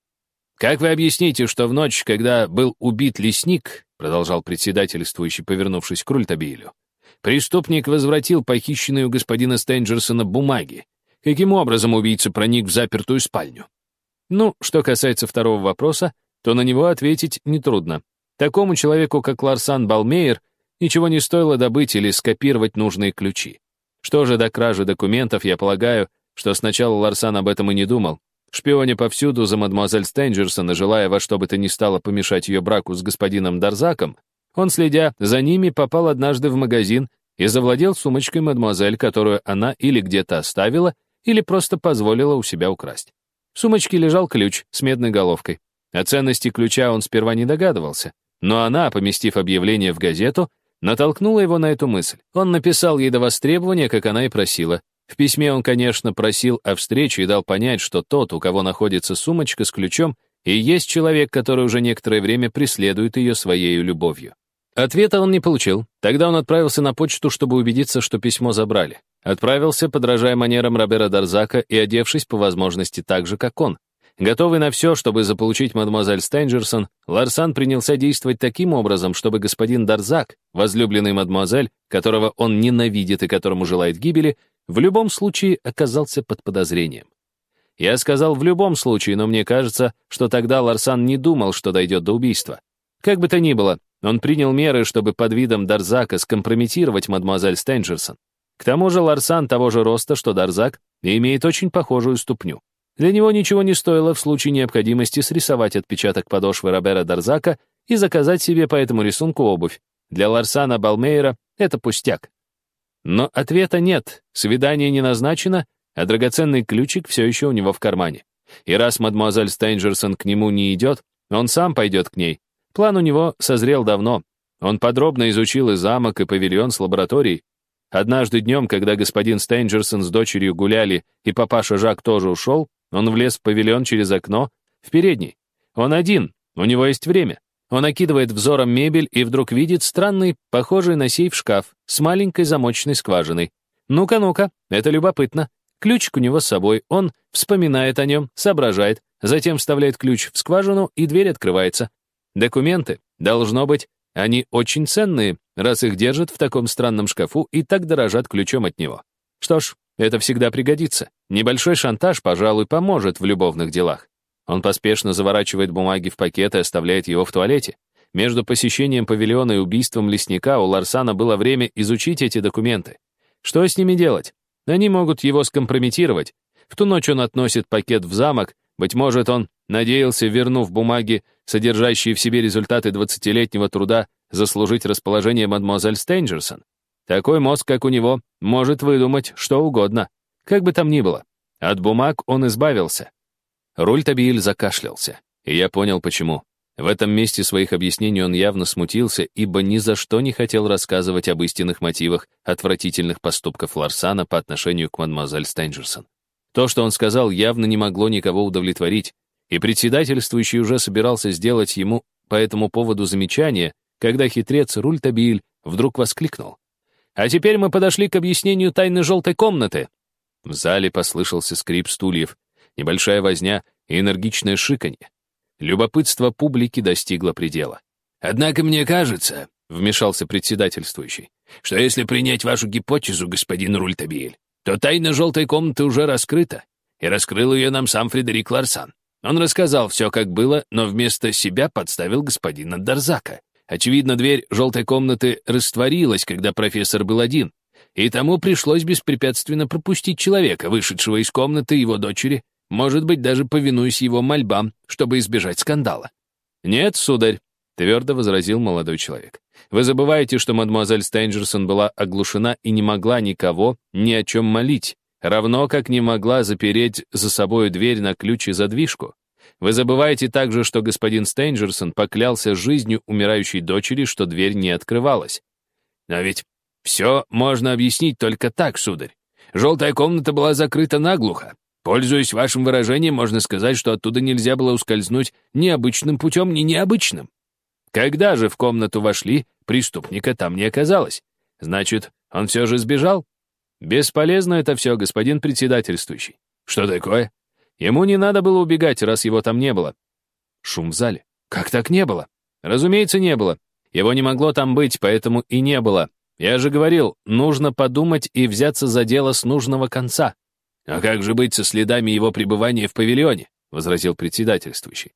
«Как вы объясните, что в ночь, когда был убит лесник, продолжал председательствующий, повернувшись к Рультабилю, преступник возвратил похищенные у господина Стенджерсона бумаги? Каким образом убийца проник в запертую спальню? Ну, что касается второго вопроса, то на него ответить нетрудно. Такому человеку, как Ларсан Балмейер, ничего не стоило добыть или скопировать нужные ключи. Что же до кражи документов, я полагаю, что сначала Ларсан об этом и не думал, Шпионя повсюду за мадемуазель Стенджерсон и желая во что бы то ни стало помешать ее браку с господином Дарзаком, он, следя за ними, попал однажды в магазин и завладел сумочкой мадемуазель, которую она или где-то оставила, или просто позволила у себя украсть. В сумочке лежал ключ с медной головкой. О ценности ключа он сперва не догадывался, но она, поместив объявление в газету, натолкнула его на эту мысль. Он написал ей до востребования, как она и просила. В письме он, конечно, просил о встрече и дал понять, что тот, у кого находится сумочка с ключом, и есть человек, который уже некоторое время преследует ее своей любовью. Ответа он не получил. Тогда он отправился на почту, чтобы убедиться, что письмо забрали. Отправился, подражая манерам Робера Дарзака и одевшись по возможности так же, как он. Готовый на все, чтобы заполучить мадемуазель Стенджерсон, Ларсан принялся действовать таким образом, чтобы господин Дарзак, возлюбленный мадемуазель, которого он ненавидит и которому желает гибели, в любом случае оказался под подозрением. Я сказал «в любом случае», но мне кажется, что тогда Ларсан не думал, что дойдет до убийства. Как бы то ни было, он принял меры, чтобы под видом Дарзака скомпрометировать мадемуазель Стенджерсон. К тому же Ларсан того же роста, что Дарзак, и имеет очень похожую ступню. Для него ничего не стоило в случае необходимости срисовать отпечаток подошвы Робера Дарзака и заказать себе по этому рисунку обувь. Для Ларсана Балмейера это пустяк. Но ответа нет, свидание не назначено, а драгоценный ключик все еще у него в кармане. И раз мадемуазель Стейнджерсон к нему не идет, он сам пойдет к ней. План у него созрел давно. Он подробно изучил и замок, и павильон с лабораторией. Однажды днем, когда господин Стейнджерсон с дочерью гуляли, и папаша Жак тоже ушел, он влез в павильон через окно, в передний. Он один, у него есть время. Он окидывает взором мебель и вдруг видит странный, похожий на сейф шкаф с маленькой замочной скважиной. Ну-ка, ну-ка, это любопытно. Ключик у него с собой, он вспоминает о нем, соображает, затем вставляет ключ в скважину, и дверь открывается. Документы, должно быть, они очень ценные, раз их держат в таком странном шкафу и так дорожат ключом от него. Что ж, это всегда пригодится. Небольшой шантаж, пожалуй, поможет в любовных делах. Он поспешно заворачивает бумаги в пакет и оставляет его в туалете. Между посещением павильона и убийством лесника у Ларсана было время изучить эти документы. Что с ними делать? Они могут его скомпрометировать. В ту ночь он относит пакет в замок, быть может, он надеялся, вернув бумаги, содержащие в себе результаты двадцатилетнего труда, заслужить расположение мадемуазель Стенджерсон. Такой мозг, как у него, может выдумать что угодно. Как бы там ни было. От бумаг он избавился. Руль Табииль закашлялся, и я понял, почему. В этом месте своих объяснений он явно смутился, ибо ни за что не хотел рассказывать об истинных мотивах отвратительных поступков Ларсана по отношению к мадемуазель Стенджерсон. То, что он сказал, явно не могло никого удовлетворить, и председательствующий уже собирался сделать ему по этому поводу замечание, когда хитрец Руль Табииль вдруг воскликнул. «А теперь мы подошли к объяснению тайны желтой комнаты». В зале послышался скрип стульев, небольшая возня и энергичное шиканье. Любопытство публики достигло предела. «Однако мне кажется», — вмешался председательствующий, «что если принять вашу гипотезу, господин Рультабиель, то тайна желтой комнаты уже раскрыта, и раскрыл ее нам сам Фредерик Ларсан. Он рассказал все, как было, но вместо себя подставил господина Дарзака. Очевидно, дверь желтой комнаты растворилась, когда профессор был один, и тому пришлось беспрепятственно пропустить человека, вышедшего из комнаты его дочери, может быть, даже повинуясь его мольбам, чтобы избежать скандала. «Нет, сударь», — твердо возразил молодой человек. «Вы забываете, что мадемуазель Стейнджерсон была оглушена и не могла никого ни о чем молить, равно как не могла запереть за собой дверь на ключ и задвижку. Вы забываете также, что господин Стейнджерсон поклялся жизнью умирающей дочери, что дверь не открывалась. Но ведь все можно объяснить только так, сударь. Желтая комната была закрыта наглухо. Пользуясь вашим выражением, можно сказать, что оттуда нельзя было ускользнуть ни обычным путем, ни необычным. Когда же в комнату вошли, преступника там не оказалось. Значит, он все же сбежал? Бесполезно это все, господин председательствующий. Что такое? Ему не надо было убегать, раз его там не было. Шум в зале. Как так не было? Разумеется, не было. Его не могло там быть, поэтому и не было. Я же говорил, нужно подумать и взяться за дело с нужного конца. «А как же быть со следами его пребывания в павильоне?» — возразил председательствующий.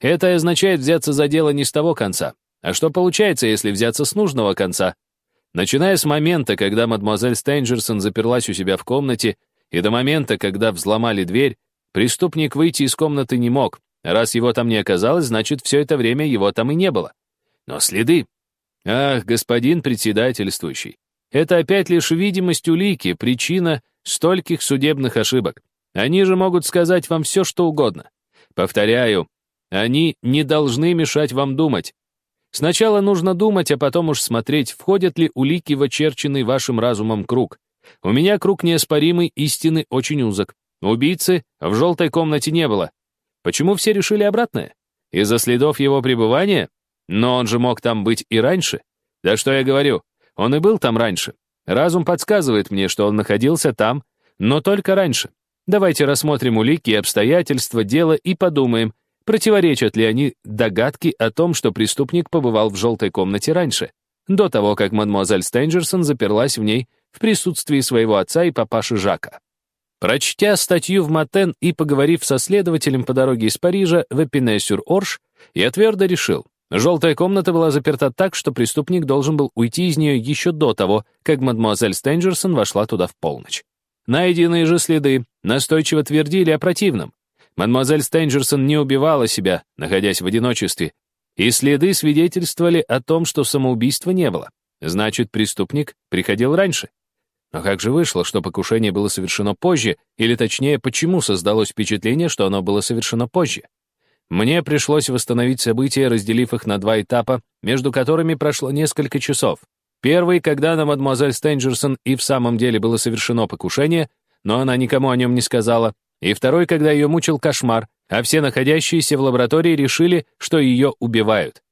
«Это означает взяться за дело не с того конца. А что получается, если взяться с нужного конца? Начиная с момента, когда мадемуазель Стейнджерсон заперлась у себя в комнате, и до момента, когда взломали дверь, преступник выйти из комнаты не мог. Раз его там не оказалось, значит, все это время его там и не было. Но следы... Ах, господин председательствующий, это опять лишь видимость улики, причина стольких судебных ошибок. Они же могут сказать вам все, что угодно. Повторяю, они не должны мешать вам думать. Сначала нужно думать, а потом уж смотреть, входят ли улики в очерченный вашим разумом круг. У меня круг неоспоримый истины очень узок. Убийцы в желтой комнате не было. Почему все решили обратное? Из-за следов его пребывания? Но он же мог там быть и раньше. Да что я говорю, он и был там раньше. Разум подсказывает мне, что он находился там, но только раньше. Давайте рассмотрим улики и обстоятельства дела и подумаем, противоречат ли они догадки о том, что преступник побывал в желтой комнате раньше, до того, как мадемуазель Стенджерсон заперлась в ней в присутствии своего отца и папаши Жака. Прочтя статью в Матен и поговорив со следователем по дороге из Парижа в Эпине-сюр-Орш, я твердо решил, желтая комната была заперта так, что преступник должен был уйти из нее еще до того, как мадемуазель Стенджерсон вошла туда в полночь. Найденные же следы настойчиво твердили о противном. Мадемуазель Стенджерсон не убивала себя, находясь в одиночестве, и следы свидетельствовали о том, что самоубийства не было. Значит, преступник приходил раньше. Но как же вышло, что покушение было совершено позже, или точнее, почему создалось впечатление, что оно было совершено позже? Мне пришлось восстановить события, разделив их на два этапа, между которыми прошло несколько часов. Первый, когда на мадемуазель Стенджерсон и в самом деле было совершено покушение, но она никому о нем не сказала, и второй, когда ее мучил кошмар, а все находящиеся в лаборатории решили, что ее убивают.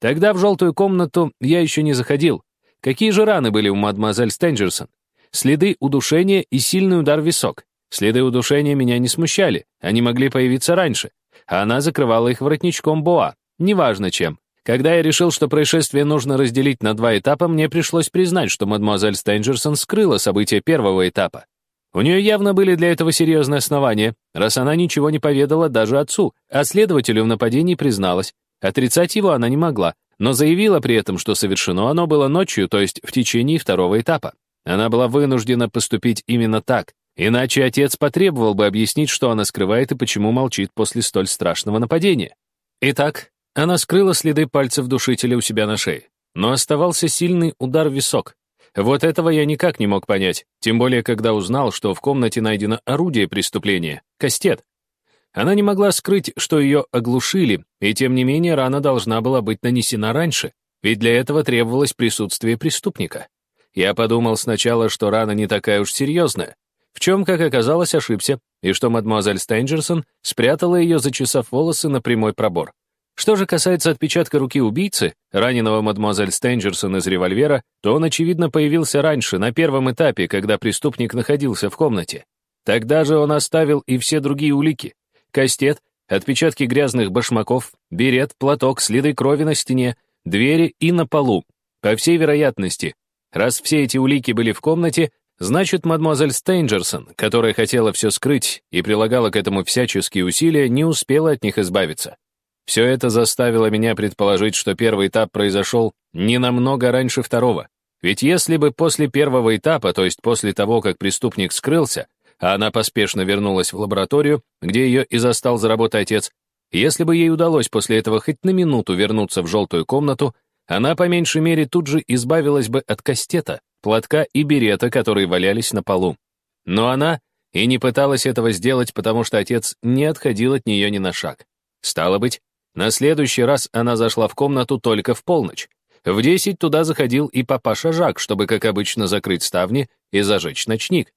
Тогда в желтую комнату я еще не заходил. Какие же раны были у мадемуазель Стенджерсон? Следы удушения и сильный удар в висок. Следы удушения меня не смущали, они могли появиться раньше. А она закрывала их воротничком боа, неважно чем. Когда я решил, что происшествие нужно разделить на два этапа, мне пришлось признать, что мадемуазель Стенджерсон скрыла события первого этапа. У нее явно были для этого серьезные основания, раз она ничего не поведала даже отцу, а следователю в нападении призналась. Отрицать его она не могла, но заявила при этом, что совершено оно было ночью, то есть в течение второго этапа. Она была вынуждена поступить именно так, иначе отец потребовал бы объяснить, что она скрывает и почему молчит после столь страшного нападения. Итак, она скрыла следы пальцев душителя у себя на шее, но оставался сильный удар в висок. Вот этого я никак не мог понять, тем более когда узнал, что в комнате найдено орудие преступления — кастет. Она не могла скрыть, что ее оглушили, и тем не менее рана должна была быть нанесена раньше, ведь для этого требовалось присутствие преступника. Я подумал сначала, что рана не такая уж серьезная, в чем, как оказалось, ошибся, и что мадемуазель Стенджерсон спрятала ее, зачесав волосы на прямой пробор. Что же касается отпечатка руки убийцы, раненого мадемуазель Стенджерсон из револьвера, то он, очевидно, появился раньше, на первом этапе, когда преступник находился в комнате. Тогда же он оставил и все другие улики кастет, отпечатки грязных башмаков, берет, платок, следы крови на стене, двери и на полу. По всей вероятности, раз все эти улики были в комнате, значит, мадемуазель Стейнджерсон, которая хотела все скрыть и прилагала к этому всяческие усилия, не успела от них избавиться. Все это заставило меня предположить, что первый этап произошел не намного раньше второго. Ведь если бы после первого этапа, то есть после того, как преступник скрылся, а она поспешно вернулась в лабораторию, где ее и застал за работой отец. Если бы ей удалось после этого хоть на минуту вернуться в желтую комнату, она по меньшей мере тут же избавилась бы от кастета, платка и берета, которые валялись на полу. Но она и не пыталась этого сделать, потому что отец не отходил от нее ни на шаг. Стало быть, на следующий раз она зашла в комнату только в полночь. В десять туда заходил и папаша Жак, чтобы, как обычно, закрыть ставни и зажечь ночник.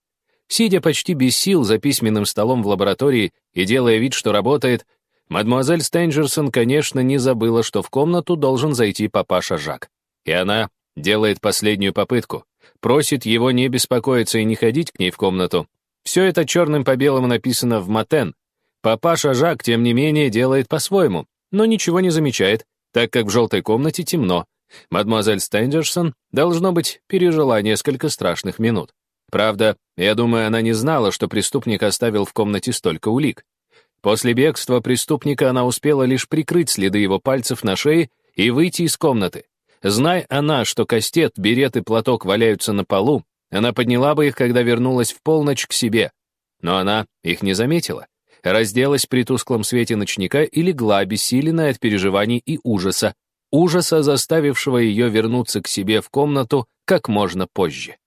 Сидя почти без сил за письменным столом в лаборатории и делая вид, что работает, мадемуазель Стенджерсон, конечно, не забыла, что в комнату должен зайти папаша Жак. И она делает последнюю попытку, просит его не беспокоиться и не ходить к ней в комнату. Все это черным по белому написано в Матен. Папаша Жак, тем не менее, делает по-своему, но ничего не замечает, так как в желтой комнате темно. Мадемуазель Стенджерсон, должно быть, пережила несколько страшных минут. Правда, я думаю, она не знала, что преступник оставил в комнате столько улик. После бегства преступника она успела лишь прикрыть следы его пальцев на шее и выйти из комнаты. Зная она, что кастет, берет и платок валяются на полу, она подняла бы их, когда вернулась в полночь к себе. Но она их не заметила. Разделась при тусклом свете ночника и легла, обессиленная от переживаний и ужаса, ужаса, заставившего ее вернуться к себе в комнату как можно позже.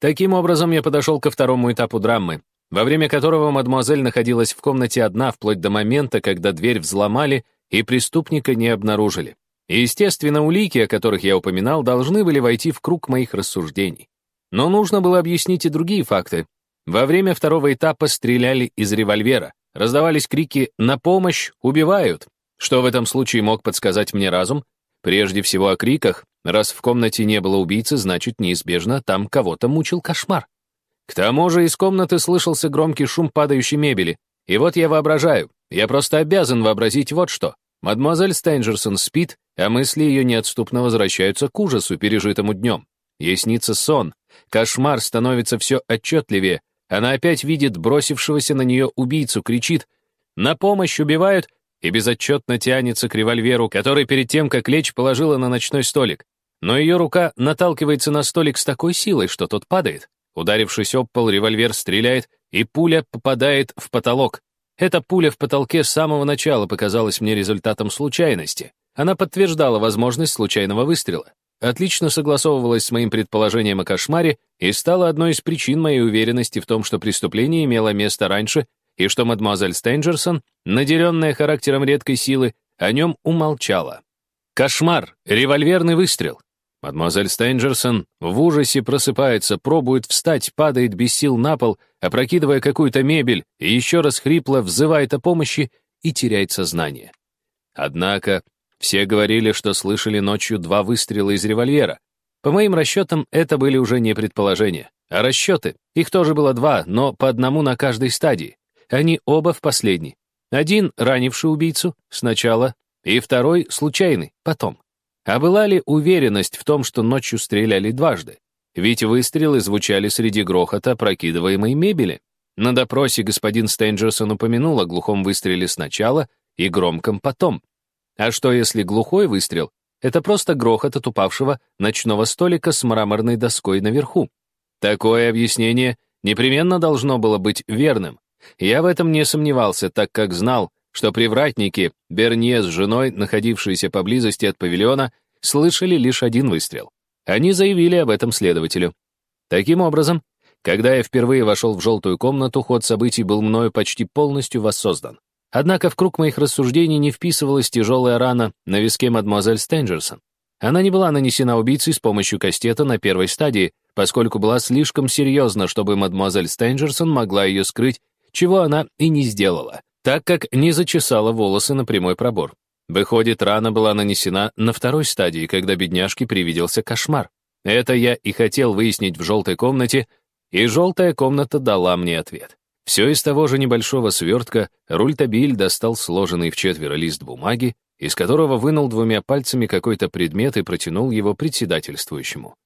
Таким образом, я подошел ко второму этапу драмы. во время которого мадемуазель находилась в комнате одна вплоть до момента, когда дверь взломали и преступника не обнаружили. И, естественно, улики, о которых я упоминал, должны были войти в круг моих рассуждений. Но нужно было объяснить и другие факты. Во время второго этапа стреляли из револьвера, раздавались крики «На помощь! Убивают!» Что в этом случае мог подсказать мне разум? Прежде всего о криках. Раз в комнате не было убийцы, значит, неизбежно там кого-то мучил кошмар. К тому же из комнаты слышался громкий шум падающей мебели. И вот я воображаю, я просто обязан вообразить вот что. Мадемуазель Стенджерсон спит, а мысли ее неотступно возвращаются к ужасу, пережитому днем. Ей снится сон, кошмар становится все отчетливее, она опять видит бросившегося на нее убийцу, кричит «На помощь убивают!» и безотчетно тянется к револьверу, который перед тем, как лечь, положила на ночной столик. Но ее рука наталкивается на столик с такой силой, что тот падает. Ударившись об пол, револьвер стреляет, и пуля попадает в потолок. Эта пуля в потолке с самого начала показалась мне результатом случайности. Она подтверждала возможность случайного выстрела, отлично согласовывалась с моим предположением о кошмаре и стала одной из причин моей уверенности в том, что преступление имело место раньше и что мадемуазель Стенджерсон, наделенная характером редкой силы, о нем умолчала. Кошмар, револьверный выстрел. Мадемуазель Стенджерсон в ужасе просыпается, пробует встать, падает без сил на пол, опрокидывая какую-то мебель, и еще раз хрипло взывает о помощи и теряет сознание. Однако все говорили, что слышали ночью два выстрела из револьвера. По моим расчетам, это были уже не предположения, а расчеты. Их тоже было два, но по одному на каждой стадии. Они оба в последней. Один ранивший убийцу сначала, и второй случайный потом. А была ли уверенность в том, что ночью стреляли дважды? Ведь выстрелы звучали среди грохота прокидываемой мебели. На допросе господин Стенджерсон упомянул о глухом выстреле сначала и громком потом. А что, если глухой выстрел — это просто грохот от упавшего ночного столика с мраморной доской наверху? Такое объяснение непременно должно было быть верным. Я в этом не сомневался, так как знал, что привратники, Бернье с женой, находившиеся поблизости от павильона, слышали лишь один выстрел. Они заявили об этом следователю. Таким образом, когда я впервые вошел в желтую комнату, ход событий был мною почти полностью воссоздан. Однако в круг моих рассуждений не вписывалась тяжелая рана на виске мадемуазель Стенджерсон. Она не была нанесена убийцей с помощью кастета на первой стадии, поскольку была слишком серьезна, чтобы мадемуазель Стенджерсон могла ее скрыть, чего она и не сделала, так как не зачесала волосы на прямой пробор. Выходит, рана была нанесена на второй стадии, когда бедняжке привиделся кошмар. Это я и хотел выяснить в желтой комнате, и желтая комната дала мне ответ. Все из того же небольшого свертка Рультабиль достал сложенный в четверо лист бумаги, из которого вынул двумя пальцами какой-то предмет и протянул его председательствующему.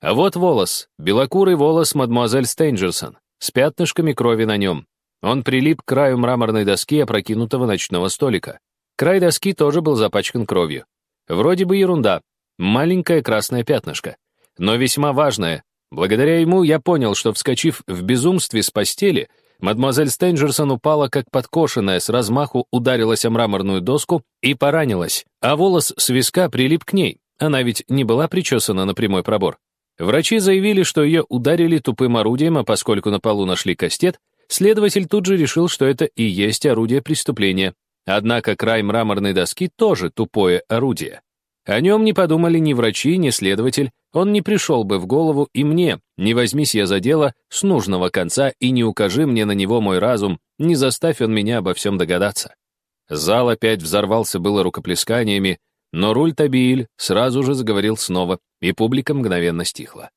А вот волос, белокурый волос мадемуазель Стейнджерсон, с пятнышками крови на нем. Он прилип к краю мраморной доски опрокинутого ночного столика. Край доски тоже был запачкан кровью. Вроде бы ерунда, маленькое красное пятнышко. Но весьма важное. Благодаря ему я понял, что, вскочив в безумстве с постели, Мадемуазель Стенджерсон упала как подкошенная, с размаху ударилась о мраморную доску и поранилась, а волос с виска прилип к ней. Она ведь не была причесана на прямой пробор. Врачи заявили, что ее ударили тупым орудием, а поскольку на полу нашли кастет, следователь тут же решил, что это и есть орудие преступления. Однако край мраморной доски тоже тупое орудие. О нем не подумали ни врачи, ни следователь, он не пришел бы в голову и мне, не возьмись я за дело с нужного конца и не укажи мне на него мой разум, не заставь он меня обо всем догадаться. Зал опять взорвался было рукоплесканиями, но Руль Табииль сразу же заговорил снова, и публика мгновенно стихла.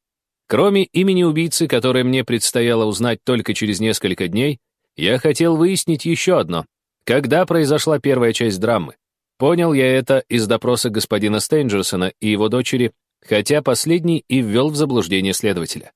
Кроме имени убийцы, которое мне предстояло узнать только через несколько дней, я хотел выяснить еще одно. Когда произошла первая часть драмы? Понял я это из допроса господина Стейнджерсона и его дочери, хотя последний и ввел в заблуждение следователя.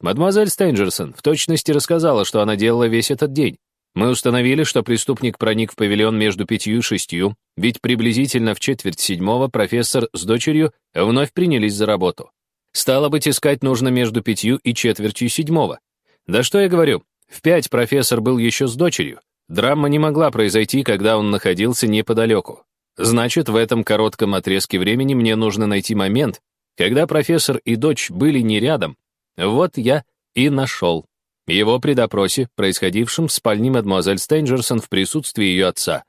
Мадемуазель Стейнджерсон в точности рассказала, что она делала весь этот день. Мы установили, что преступник проник в павильон между пятью и шестью, ведь приблизительно в четверть седьмого профессор с дочерью вновь принялись за работу. Стало быть, искать нужно между пятью и четвертью седьмого. Да что я говорю, в пять профессор был еще с дочерью. Драма не могла произойти, когда он находился неподалеку. Значит, в этом коротком отрезке времени мне нужно найти момент, когда профессор и дочь были не рядом. Вот я и нашел. его при допросе, происходившем в спальне мадемуазель Стейнджерсон в присутствии ее отца.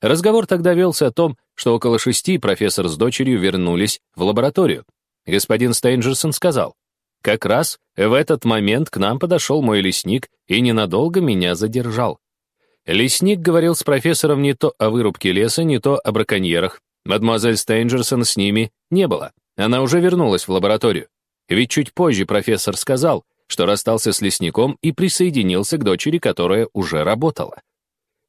Разговор тогда велся о том, что около шести профессор с дочерью вернулись в лабораторию. Господин Стейнджерсон сказал, «Как раз в этот момент к нам подошел мой лесник и ненадолго меня задержал. Лесник говорил с профессором не то о вырубке леса, не то о браконьерах. Мадемуазель Стейнджерсон с ними не было. Она уже вернулась в лабораторию. Ведь чуть позже профессор сказал, что расстался с лесником и присоединился к дочери, которая уже работала.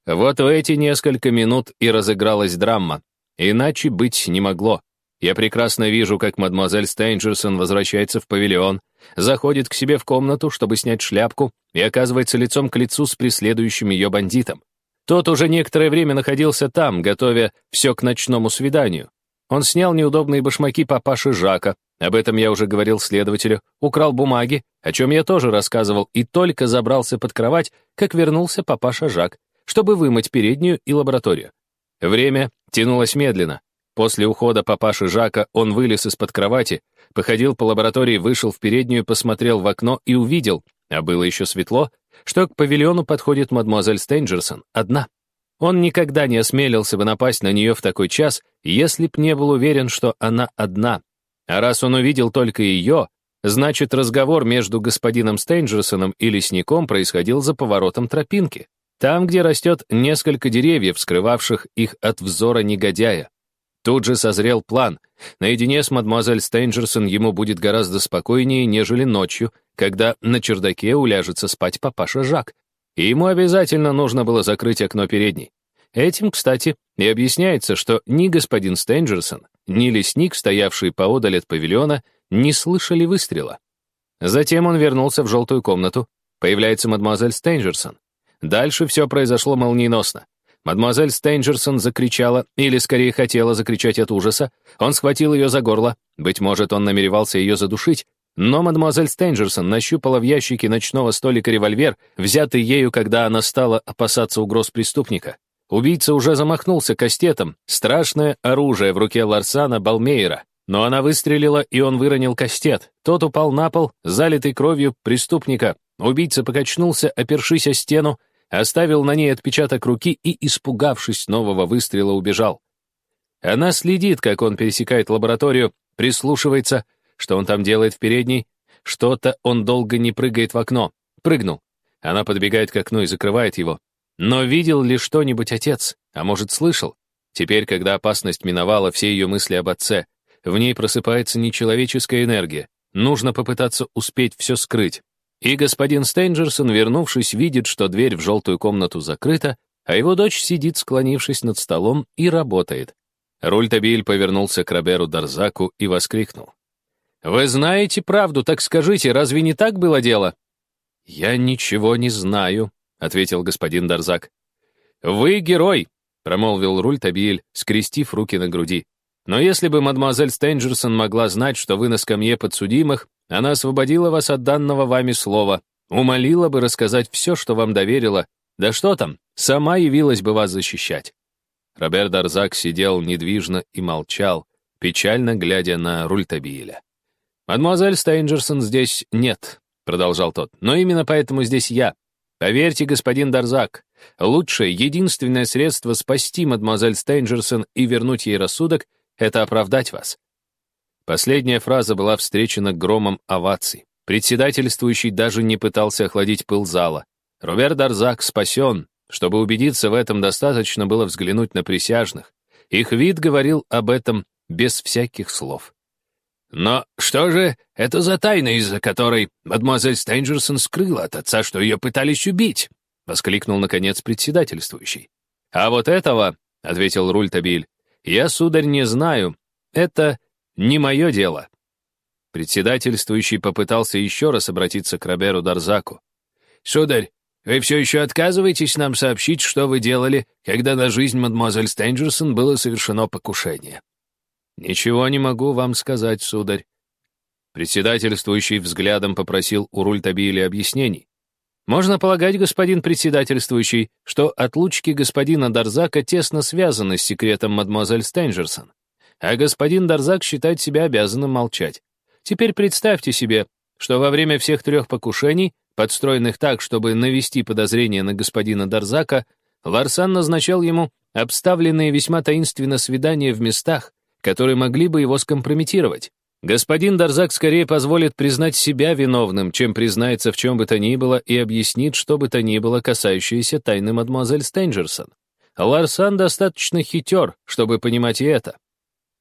Вот в эти несколько минут и разыгралась драма. Иначе быть не могло. Я прекрасно вижу, как мадемуазель Стейнджерсон возвращается в павильон, заходит к себе в комнату, чтобы снять шляпку, и оказывается лицом к лицу с преследующим ее бандитом. Тот уже некоторое время находился там, готовя все к ночному свиданию. Он снял неудобные башмаки папаши Жака, об этом я уже говорил следователю, украл бумаги, о чем я тоже рассказывал, и только забрался под кровать, как вернулся папаша Жак, чтобы вымыть переднюю и лабораторию. Время тянулось медленно. После ухода папаши Жака он вылез из-под кровати, походил по лаборатории, вышел в переднюю, посмотрел в окно и увидел, а было еще светло, что к павильону подходит мадемуазель Стейнджерсон, одна. Он никогда не осмелился бы напасть на нее в такой час, если б не был уверен, что она одна, а раз он увидел только ее, значит, разговор между господином Стейнджерсоном и лесником происходил за поворотом тропинки, там, где растет несколько деревьев, скрывавших их от взора негодяя. Тут же созрел план. Наедине с мадемуазель Стейнджерсон ему будет гораздо спокойнее, нежели ночью, когда на чердаке уляжется спать папаша Жак. И ему обязательно нужно было закрыть окно передней. Этим, кстати, и объясняется, что ни господин Стенджерсон, ни лесник, стоявший поодаль от павильона, не слышали выстрела. Затем он вернулся в желтую комнату. Появляется мадемуазель Стенджерсон. Дальше все произошло молниеносно. Мадемуазель Стенджерсон закричала, или скорее хотела закричать от ужаса. Он схватил ее за горло. Быть может, он намеревался ее задушить. Но мадемуазель Стенджерсон нащупала в ящике ночного столика револьвер, взятый ею, когда она стала опасаться угроз преступника. Убийца уже замахнулся кастетом, страшное оружие в руке Ларсана Балмейера. Но она выстрелила, и он выронил кастет. Тот упал на пол, залитый кровью преступника. Убийца покачнулся, опершись о стену, оставил на ней отпечаток руки и, испугавшись нового выстрела, убежал. Она следит, как он пересекает лабораторию, прислушивается, что он там делает в передней. Что-то он долго не прыгает в окно. Прыгнул. Она подбегает к окну и закрывает его. Но видел ли что-нибудь отец? А может, слышал? Теперь, когда опасность миновала все ее мысли об отце, в ней просыпается нечеловеческая энергия. Нужно попытаться успеть все скрыть. И господин Стейнджерсон, вернувшись, видит, что дверь в желтую комнату закрыта, а его дочь сидит, склонившись над столом, и работает. Рультабиль повернулся к Роберу Дарзаку и воскликнул. «Вы знаете правду, так скажите, разве не так было дело?» «Я ничего не знаю», — ответил господин Дарзак. «Вы герой», — промолвил Руль Табиэль, скрестив руки на груди. «Но если бы мадемуазель Стенджерсон могла знать, что вы на скамье подсудимых, она освободила вас от данного вами слова, умолила бы рассказать все, что вам доверила, да что там, сама явилась бы вас защищать». Роберт Дарзак сидел недвижно и молчал, печально глядя на Рультабиеля. «Мадемуазель Стейнджерсон здесь нет», — продолжал тот, «но именно поэтому здесь я. Поверьте, господин Дарзак, лучшее, единственное средство спасти мадемуазель Стейнджерсон и вернуть ей рассудок — это оправдать вас. Последняя фраза была встречена громом оваций. Председательствующий даже не пытался охладить пыл зала. Роберт Дарзак спасен. Чтобы убедиться в этом, достаточно было взглянуть на присяжных. Их вид говорил об этом без всяких слов. Но что же это за тайна, из-за которой мадемуазель Стейнджерсон скрыла от отца, что ее пытались убить? — воскликнул, наконец, председательствующий. «А вот этого, — ответил Рультабиль, — я, сударь, не знаю. Это не мое дело». Председательствующий попытался еще раз обратиться к Роберу Дарзаку. «Сударь, вы все еще отказываетесь нам сообщить, что вы делали, когда на жизнь мадемуазель Стейнджерсон было совершено покушение?» «Ничего не могу вам сказать, сударь». Председательствующий взглядом попросил у Рультабиля объяснений. «Можно полагать, господин председательствующий, что отлучки господина Дарзака тесно связаны с секретом мадемуазель Стенджерсон, а господин Дарзак считает себя обязанным молчать. Теперь представьте себе, что во время всех трех покушений подстроенных так, чтобы навести подозрение на господина Дарзака, Ларсан назначал ему обставленные весьма таинственно свидания в местах, которые могли бы его скомпрометировать. Господин Дарзак скорее позволит признать себя виновным, чем признается в чем бы то ни было и объяснит, что бы то ни было, касающееся тайны мадемуазель Стенджерсон. Ларсан достаточно хитер, чтобы понимать и это.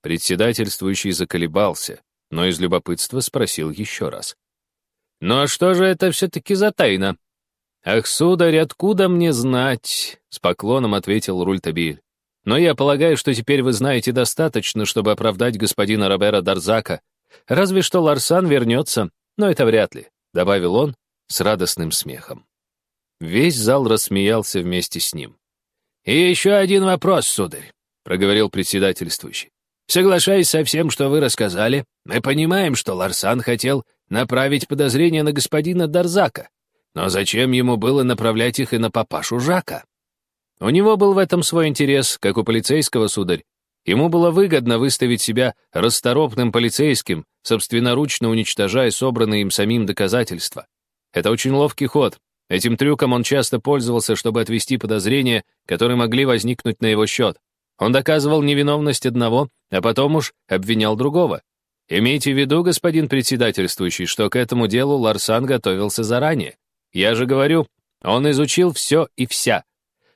Председательствующий заколебался, но из любопытства спросил еще раз. «Ну а что же это все-таки за тайна?» «Ах, сударь, откуда мне знать?» — с поклоном ответил Рультабиль. «Но я полагаю, что теперь вы знаете достаточно, чтобы оправдать господина Робера Дарзака, Разве что Ларсан вернется, но это вряд ли», — добавил он с радостным смехом. Весь зал рассмеялся вместе с ним. «И еще один вопрос, сударь», — проговорил председательствующий. «Соглашаясь со всем, что вы рассказали, мы понимаем, что Ларсан хотел направить подозрения на господина Дарзака. Но зачем ему было направлять их и на папашу Жака?» У него был в этом свой интерес, как у полицейского, сударь, Ему было выгодно выставить себя расторопным полицейским, собственноручно уничтожая собранные им самим доказательства. Это очень ловкий ход. Этим трюком он часто пользовался, чтобы отвести подозрения, которые могли возникнуть на его счет. Он доказывал невиновность одного, а потом уж обвинял другого. Имейте в виду, господин председательствующий, что к этому делу Ларсан готовился заранее. Я же говорю, он изучил все и вся.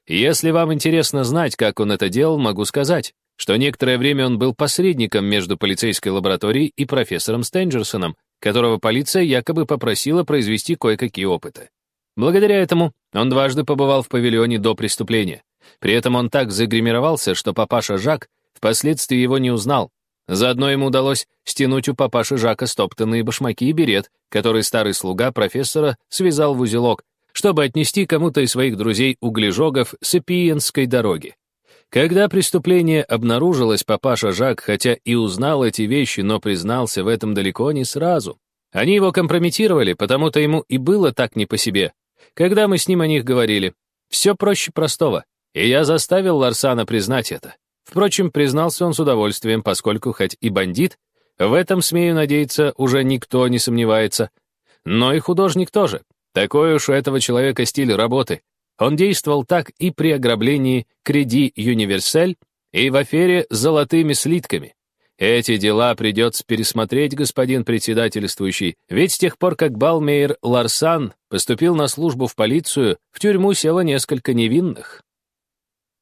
Если вам интересно знать, как он это делал, могу сказать что некоторое время он был посредником между полицейской лабораторией и профессором Стенджерсоном, которого полиция якобы попросила произвести кое-какие опыты. Благодаря этому он дважды побывал в павильоне до преступления. При этом он так загримировался, что папаша Жак впоследствии его не узнал. Заодно ему удалось стянуть у папаши Жака стоптанные башмаки и берет, который старый слуга профессора связал в узелок, чтобы отнести кому-то из своих друзей-углежогов с Эпиенской дороги. Когда преступление обнаружилось, папаша Жак, хотя и узнал эти вещи, но признался в этом далеко не сразу. Они его компрометировали, потому-то ему и было так не по себе. Когда мы с ним о них говорили, все проще простого, и я заставил Ларсана признать это. Впрочем, признался он с удовольствием, поскольку хоть и бандит, в этом, смею надеяться, уже никто не сомневается. Но и художник тоже. Такой уж у этого человека стиль работы. Он действовал так и при ограблении Креди Юниверсель и в афере с золотыми слитками. Эти дела придется пересмотреть, господин председательствующий, ведь с тех пор, как Балмейер Ларсан поступил на службу в полицию, в тюрьму село несколько невинных.